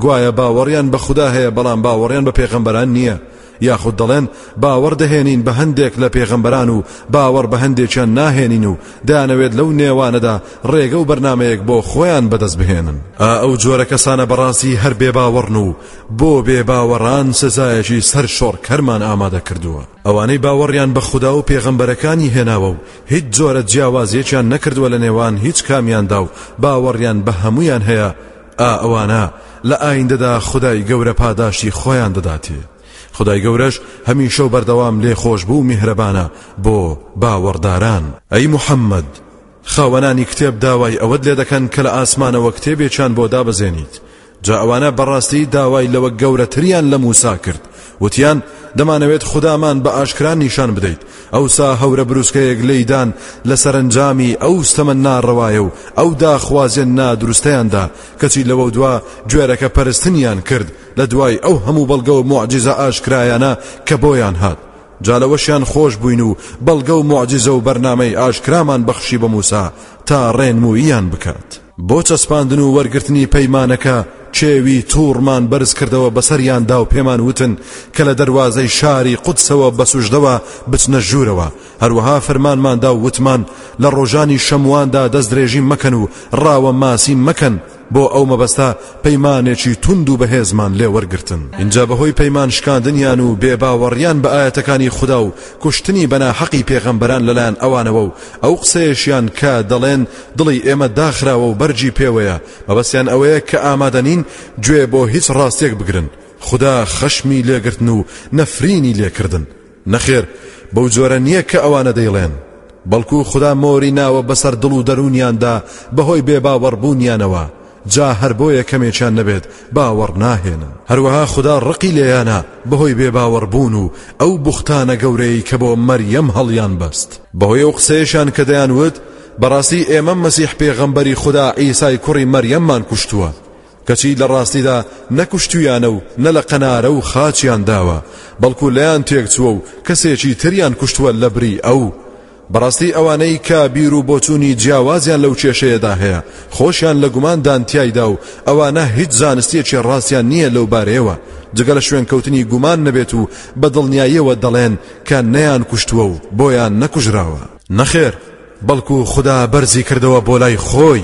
گوایە باوەڕیان بە خودا هەیە بەڵام باوەڕیان بە پێغەمبەران نییە، یاخود دەڵێن باوەڕ دەهێنین بە هەندێک لە پێغەمبەران و باوەڕ بە هەندێکیان ناهێنین و دەیانەوێت لەو نێوانەدا ڕێگە و بەرنامەیەک بۆ خۆیان بەدەست بهێنن. ئا ئەو جۆرە کەسانە بەڕاستی هەر بێباوەڕن و بۆ بێباوەڕان سزایەکی سەرشۆڕکەرمان ئامادە کردووە. ئەوانەی باوەڕیان بە خودا و پێغەمبەرەکانی هێناوە و هیچ جۆرە جیاوازییەکیان نەکردووە لە نێوان هیچ کامیاندا و باوەڕیان بە هەموویان هەیە، ئا ئەوانە لە ئایندەدا خودای گەورە پاداشتی خۆیان دەداتێ خودای گەورەش هەمیشە و بەردەوام لێ خۆشبوو میهرەبانە بۆ باوەڕداران ئەی محەممەد خاوەنانی کتێب داوای ئەوەت لێ دەکەن کە لە ئاسمانەوە کتێبێکیان بۆ دابەزێنیت جا ئەوانە بەڕاستی داوای لەوە گەورەتریان لە موسا کرد وتیان، دەمانەوێت خودامان بە ئاشکرا نیشان بدەیت، ئەوسا هەورە بروسکەیەک لێی دان لە سەرەنجامی ئەو ستەمە ناڕەوایە و ئەو داخوازیە نادروستەیاندا، کەچی لەوەودوا گوێرەکە پەرستنیان کرد لە دوای ئەو هەموو بەڵگە و موعجیزە ئاشکرایانە کە بۆیان هات، جا لەوەشیان خۆش بووین و بەڵگە و موعجیزە و بەرنامەی ئاشکرامان بەخشی بە موسا تا ڕێنمووییان بکات. بۆ چەسپاندن و وەرگرتنی پەیمانەکە کێوی تووڕمان بەرز کردەوە بەسەریاندا و پێمان وتن کە لە دەروازەی شاری قودسەوە بە سوژدەوە بچنە ژوورەوە هەروەها فەرمانماندا و وتمان لە ڕۆژانی شەمواندا دەستدرێژی مەکەن و ڕاوە ماسی مەکەن بۆ ئەو مەبەستە پەیمانێکی توند و بەهێزمان لێ وەرگتن اینجا بەهۆی پەیمان شکاندنیان و بێباوەڕیان بە ئاەتەکانی خوددا و کوشتنی بەناحەقی پێغەمبەران لەلایەن ئەوانەوە و ئەو قسەیەشیان کە دەڵێن دڵی ئێمە داخراوە و بەرگی پێوەیە مەبەستیان ئەوەیە کە ئامادە نین گوێ بۆ هیچ ڕاستێک بگرن خودا خەشمی لێگرتن و نەفرینی لێکردن نەخێر بەو جۆرە نییە کە ئەوانە دەیڵێن بەڵکو خودا مۆری ناوە بەسەر دڵ و دەروونیاندا بەهۆی بێباوەڕبوونیانەوە جا هەر بۆیە کەمێکیان نەبێت باوەڕ ناهێنن، هەروەها خودا ڕقی لێیانە بەهۆی بێ باوەڕبوون و ئەو بوختانە گەورەیەی کە بۆ مەریەم هەڵیان بەست. بەهۆی ئەو قسەیەشان کە دەیانوت، بەڕاستی ئێمە مەسیح پێغەمبەری خودا عیسای کوڕی مەریەممان کوشتووە، کەچی لە ڕاستیدا نەکوشتوویانە و نە لە قەنارە و خاچیان داوە، بەڵکو لێیان تێکچووە و کەسێکی تریان کوشتووە لەبری ئەو، بەڕاستی ئەوانەی کە بیر و بۆچوونی جیاوازیان لەو کێشەیەدا هەیە خۆشیان لە گومان دان تیایدا و ئەوانە هیچ زانستیەکی ڕاستیان نییە لەو بارەیەوە جگە لە شوێنکەوتنی گومان نەبێت و بە دڵنیاییەوە دەڵێن کە نەیان کوشتووە و بۆیان نەکوژراوە. نەخێر، بەڵکو خودا بەرزی کردەوە بۆ لای خۆی،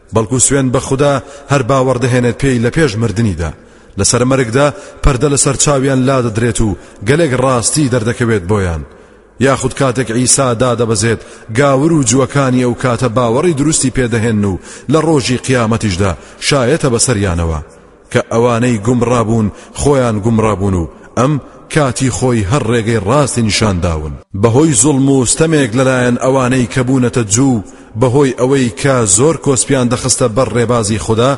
بەڵکو سوێن بە خودا هەر باوەڕدەهێنێت پێی لە پێش مردنیدا لەسەر مەرگدا پەردە لەسەر چاویان لادەدرێت و گەلێک ڕاستی دەردەکەوێت بۆیان یاخود کاتێک ئیسا دادەبەزێت گاور و جووەکانی ئەو کاتە باوەڕی دروستی پێدەهێن و لە ڕۆژی قیامەتیشدا شایەتە بەسەریانەوە کە ئەوانەی گومڕابوون خۆیان گومڕابوون و ئەم کاتی خۆی هەر ڕێگەی ڕاستی نیشان داون. بەهۆی زوڵم و ستەمێک لەلایەن ئەوانەی کە بوونەتە جوو و بەهۆی ئەوەی کە زۆر کۆسپیان دەخستە بەر ڕێبازی خودا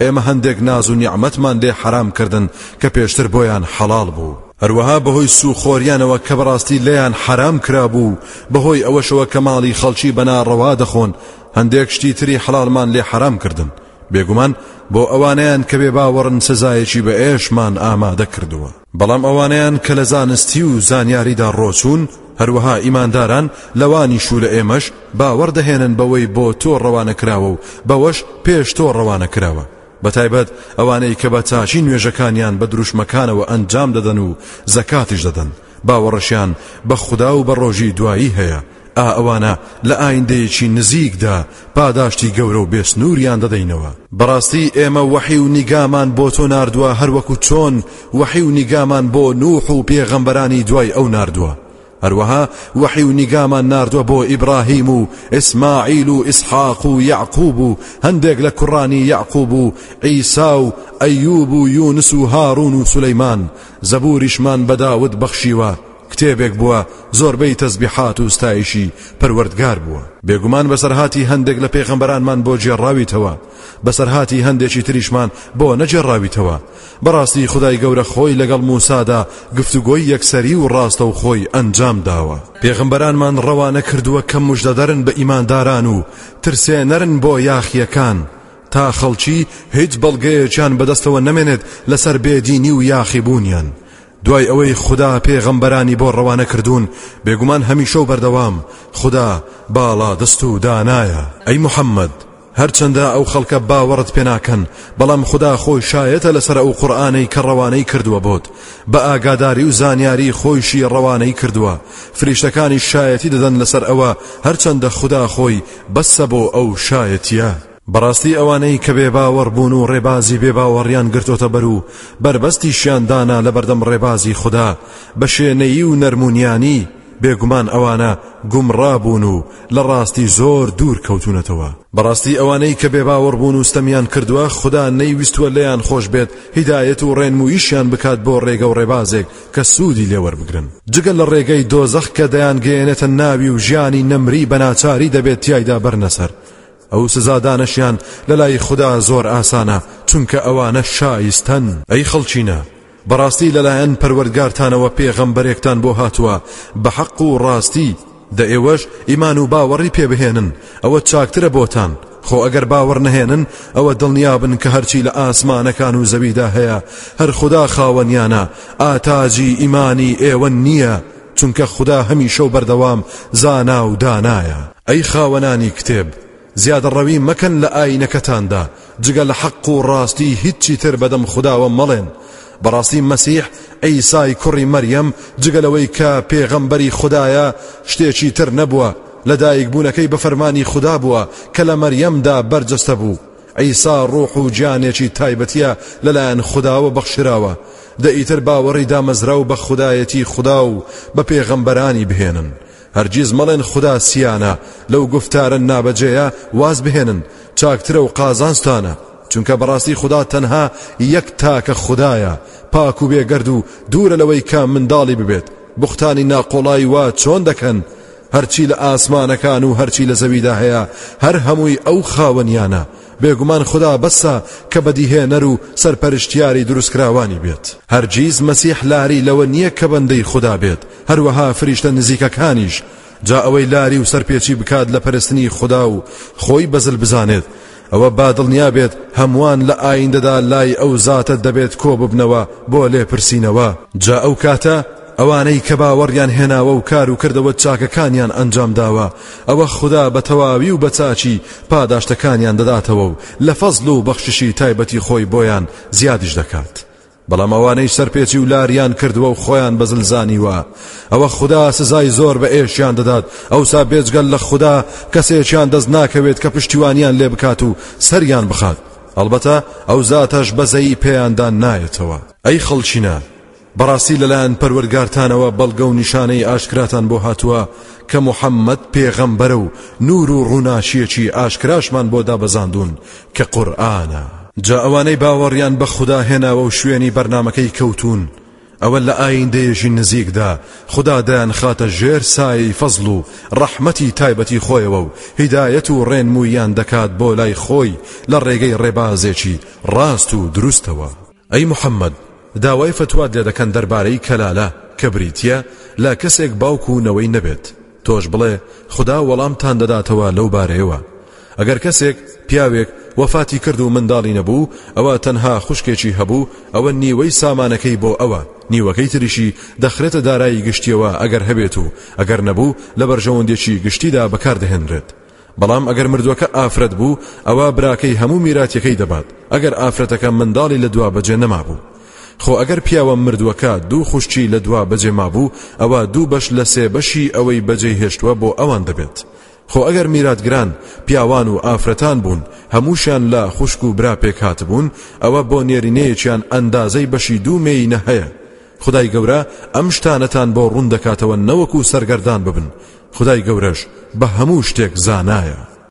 ئێمە هەندێک ناز و نیعمەتمان لێ حەرام کردن کە پێشتر بۆیان حەڵاڵ بوو. هەروەها بەهۆی سوو خۆریانەوە کە بەڕاستی لێیان حەرام کرابوو و بەهۆی ئەوەشەوە کە ماڵی خەڵکی بە ناڕەوا دەخۆن هەندێک شتی تری حەڵاڵمان لێ حەرام کردن. بێگومان بۆ ئەوانەیان کە بێ باوەڕن سزایەکی بە ئێشمان ئامادە کردووە. بەڵام ئەوانەیان کە لە زانستی و زانیاریدا ڕۆچوون، هەروەها ئیمانداران لەوانیش و لە ئێمەش باوەڕ دەهێنن بەوەی بۆ تۆ ڕەوانە کراوە و بەوەش پێش تۆ ڕەوانە کراوە. بەتایبەت ئەوانەی کە بە چاکی نوێژەکانیان بە دروشمەکانەوە ئەنجام دەدەن و زەکاتیش دەدەن، باوەڕشیان بە خودا و بە ڕۆژی دوایی هەیە، ئا ئەوانە لە ئایندەیەکی نزیکدا پاداشتی گەورە و بێ سنووریان دەدەینەوە. بەڕاستی ئێمە وەحی و نیگامان بۆ تۆ ناردووە هەر وەکو چۆن وەحی و نیگامان بۆ نوح و پێغەمبەرانی دوای ئەو ناردووە. هەروەها وەحی و نیگامان ناردووە بۆ ئیبراهیم و ئیسماعیل و ئیسحاق و یەعقوب و هەندێک لە کوڕانی یەعقوب و عیسا و ئەیوب و یونس و هاڕون و سولەیمان زەبوریشمان بە داود بەخشیوە کتێبێک بووە زۆربەی تەزبیحات و ستایشی پەروەردگار بووە. بێگومان بەسەرهاتی هەندێک لە پێغەمبەرانمان بۆ گێڕاویتەوە، بەسەرهاتی هەندێکی تریشمان بۆ نەگێڕاویتەوە، بەڕاستی خودای گەورە خۆی لەگەڵ موسادا گفتوگۆی یەکسەری و ڕاستەوخۆی ئەنجام داوە. پێغەمبەرانمان ڕەوانە کردووە کە مژدەدەرن بە ئیمانداران و ترسێنەرن بۆ یاخییەکان، تا خەڵکی هیچ بەڵگەیەکیان بەدەستەوە نەمێنێت لەسەر بێدینی و یاخیبوونیان، دوای ئەوەی خودا پێ غەمبەرانی بۆ ڕەوانە کردوون بێگومان هەمیشە و بەردەوام خودا باڵا دەست و دانایە ئەی محەممەد هەرچەندە ئەو خەڵکە باوەڕت پێناکەن بەڵام خودا خۆی شایەتە لەسەر ئەو قورآانەی کە ڕەوانەی کردووە بۆت بە ئاگاداری و زانیاری خۆیشی ڕەوانەی کردووە فریشتەکانی شایەتی دەدەن لەسەر ئەوە هەرچەندە خودا خۆی بەسە بۆ ئەو شایەتە بەڕاستی ئەوانەی کە بێ باوەڕ بوون و ڕێبازی بێ باوەڕیان گرتۆتە بەر و بەربەستیشیان دانا لە بەردەم ڕێبازی خودا بە شێنەیی و نەرمونیانی بێگومان ئەوانە گومڕا بوون و لە ڕاستی زۆر دوور کەوتونەتەوە بەڕاستی ئەوانەی کە بێ باوەڕ بوون و ستەمیان کردووە خودا نەیویستووە لێیان خۆش بێت هیدایەت و ڕێنموویشیان بکات بۆ ڕێگە و ڕێبازێک کە سوودی لێ وەربگرن جگە لە ڕێگەی دۆزەخ کە دەیانگەیەنێتە ناوی و ژیانی نەمری بەناچاری دەبێت تیایدا بەرنە سەر ئەو سزادانەشیان لەلای خودا زۆر ئاسانە چونکە ئەوانە شایستەن ئەی خەڵکینە بەڕاستی لەلایەن پەروەردگارتانەوە پێغەمبەرێکتان بۆ هاتووە بە حەق و ڕاستی دە ئێوەش ئیمان و باوەڕی پێبهێنن ئەوە چاکترە بۆتان خۆ ئەگەر باوەڕ نەهێنن ئەوە دڵنیابن کە هەرچی لە ئاسمانەکان و زەویدا هەیە هەر خدا خاوەنیانە ئاتاجی ئیمانی ئێوە نییە چونکە خودا هەمیشە و بەردەوام زانا و دانایە. ئەی خاوەنانی کتێب، زیادەڕەوی مەکەن لە ئایینەکەتاندا، جگە لە حەق و ڕاستی هیچی تر بەدەم خوداوە مەڵێن، بەڕاستی مەسیح عیسای کوڕی مەریەم جگە لەوەی کە پێغەمبەری خودایە شتێکی تر نەبووە، لەدایکبوونەکەی بە فەرمانی خودا بووە کە لە مەریەمدا بەرجەستە بوو، عیسا ڕوح و گیانێکی تایبەتیە لەلایەن خوداوە بەخشراوە، دە ئیتر باوەڕی دامەزراو بە خودایەتی خودا و بە پێغەمبەرانی بهێنن، هەرگیز مەڵێن خودا سیانە، لەو گوفتارە نابەجێیە واز بهێنن، چاکترە و قازانجتانە، چونکە بەڕاستی خودا تەنها یەک تاکە خودایە، پاک و بێگەرد و دوورە لەوەی کە منداڵی ببێت، بوختانی ناقۆڵای وا چۆن دەکەن؟ هەرچی لە ئاسمانەکان و هەرچی لە زەویدا هەیە هەر هەمووی ئەو خاوەنیانە، بێگومان خودا بەسە کە بەدیهێنەر و سەرپەرشتیاری دروستکراوانی بێت، هەرگیز مەسیح لاری لەوە نییە کە بەندەی خودا بێت، هەروەها فریشتە نزیکەکانیش، جا ئەوەی لاری و سەرپێچی بکات لە پەرستنی خودا و خۆی بەزل بزانێت، ئەوە با دڵنیا بێت هەمووان لە ئایندەدا لای ئەو زاتە دەبێت کۆ ببنەوە بۆ لێپرسینەوە جا ئەو کاتە ئەوانەی کە باوەڕیان هێناوە و کار و کردەوە چاکەکانیان ئەنجام داوە ئەوە خوددا بە تەواوی و بەچچی پاداشتەکانیان دەداتەوە و لە فەزل و بەخششی تایبەتی خۆی بۆیان زیادیش دەکات. بەڵام ئەوانەی سەرپێچی و لاریان کردووە و خۆیان بە زل زانیوە ئەوە خودا سزای زۆر بە ئێشیان دەدات ئەوسا بێجگەل لە خودا کەسێکیان دەست ناکەوێت کە پشتیوانیان لێ بکات و سەریان بخات ئەڵبەتە ئەو زاتەش بەزەیی پێیاندان نایەتەوە ئەی خەڵچینە بەڕاستی لەلایەن پەروەرگارتانەوە بەڵگە و نیشانەی ئاشکراتان بۆ هاتووە کە محەممەد پێغەمبەرە و نور و ڕووناچیەکی ئاشکراشمان بۆ دابەزاندون کە قورئانە. جا ئەوانەی باوەڕیان بە خودا هێناوە و شوێنی بەرنامەکەی کەوتوون، ئەوە لە ئایندەیەژی نزیکدا خودا دەیانخاتە ژێر سایەی فەزڵ و ڕەحمەتی تایبەتی خۆیەوە و هیدایەت و ڕێنمووییان دەکات بۆ لای خۆی لە ڕێگەی ڕێبازێکی ڕاست و دروستەوە. ئەی محەممەد، داوای فەتوات لێ دەکەن دەربارەی کەلالە، کە بریتییە لە کەسێک باوک و نەوەی نەبێت، تۆش بڵێ خودا وەڵامتان دەداتەوە لەو بارەیەوە ئەگەر کەسێک پیاوێک وەفاتی کرد و منداڵی نەبوو ئەوە تەنها خوشکێکی هەبوو ئەوە نیوەی سامانەکەی بۆ ئەوە نیوەکەی تریشی دەخرێتە دارایی گشتیەوە ئەگەر هەبێت و ئەگەر نەبوو لە بەرژەوەندێکی گشتیدا بەکاردەهێنرێت بەڵام ئەگەر مردووەکە ئافرەت بوو ئەوا براکەی هەموو میراتیەکەی دەبات ئەگەر ئافرەتەکە منداڵی لە دوا بەجێ نەمابوو خۆ ئەگەر پیاوە مردووەکە دوو خوشکی لە دوا بەجێ مابوو ئەوە دوو بەش لە سێ بەشی ئەوەی بەجێ هێشتووە بۆ ئەوان دەبێت خۆ ئەگەر میراتگران پیاوان و ئافرەتان بوون هەمووشیان لە خوشک و برا پێک هاتبوون ئەوە بۆ نێرینەیەکیان ئەندازەی بەشی دوو مێینە هەیە خودای گەورە ئەم شتانەتان بۆ ڕوون دەکاتەوە نەوەکو سەرگەردان ببن، خودای گەورەش بە هەموو شتێک زانایە.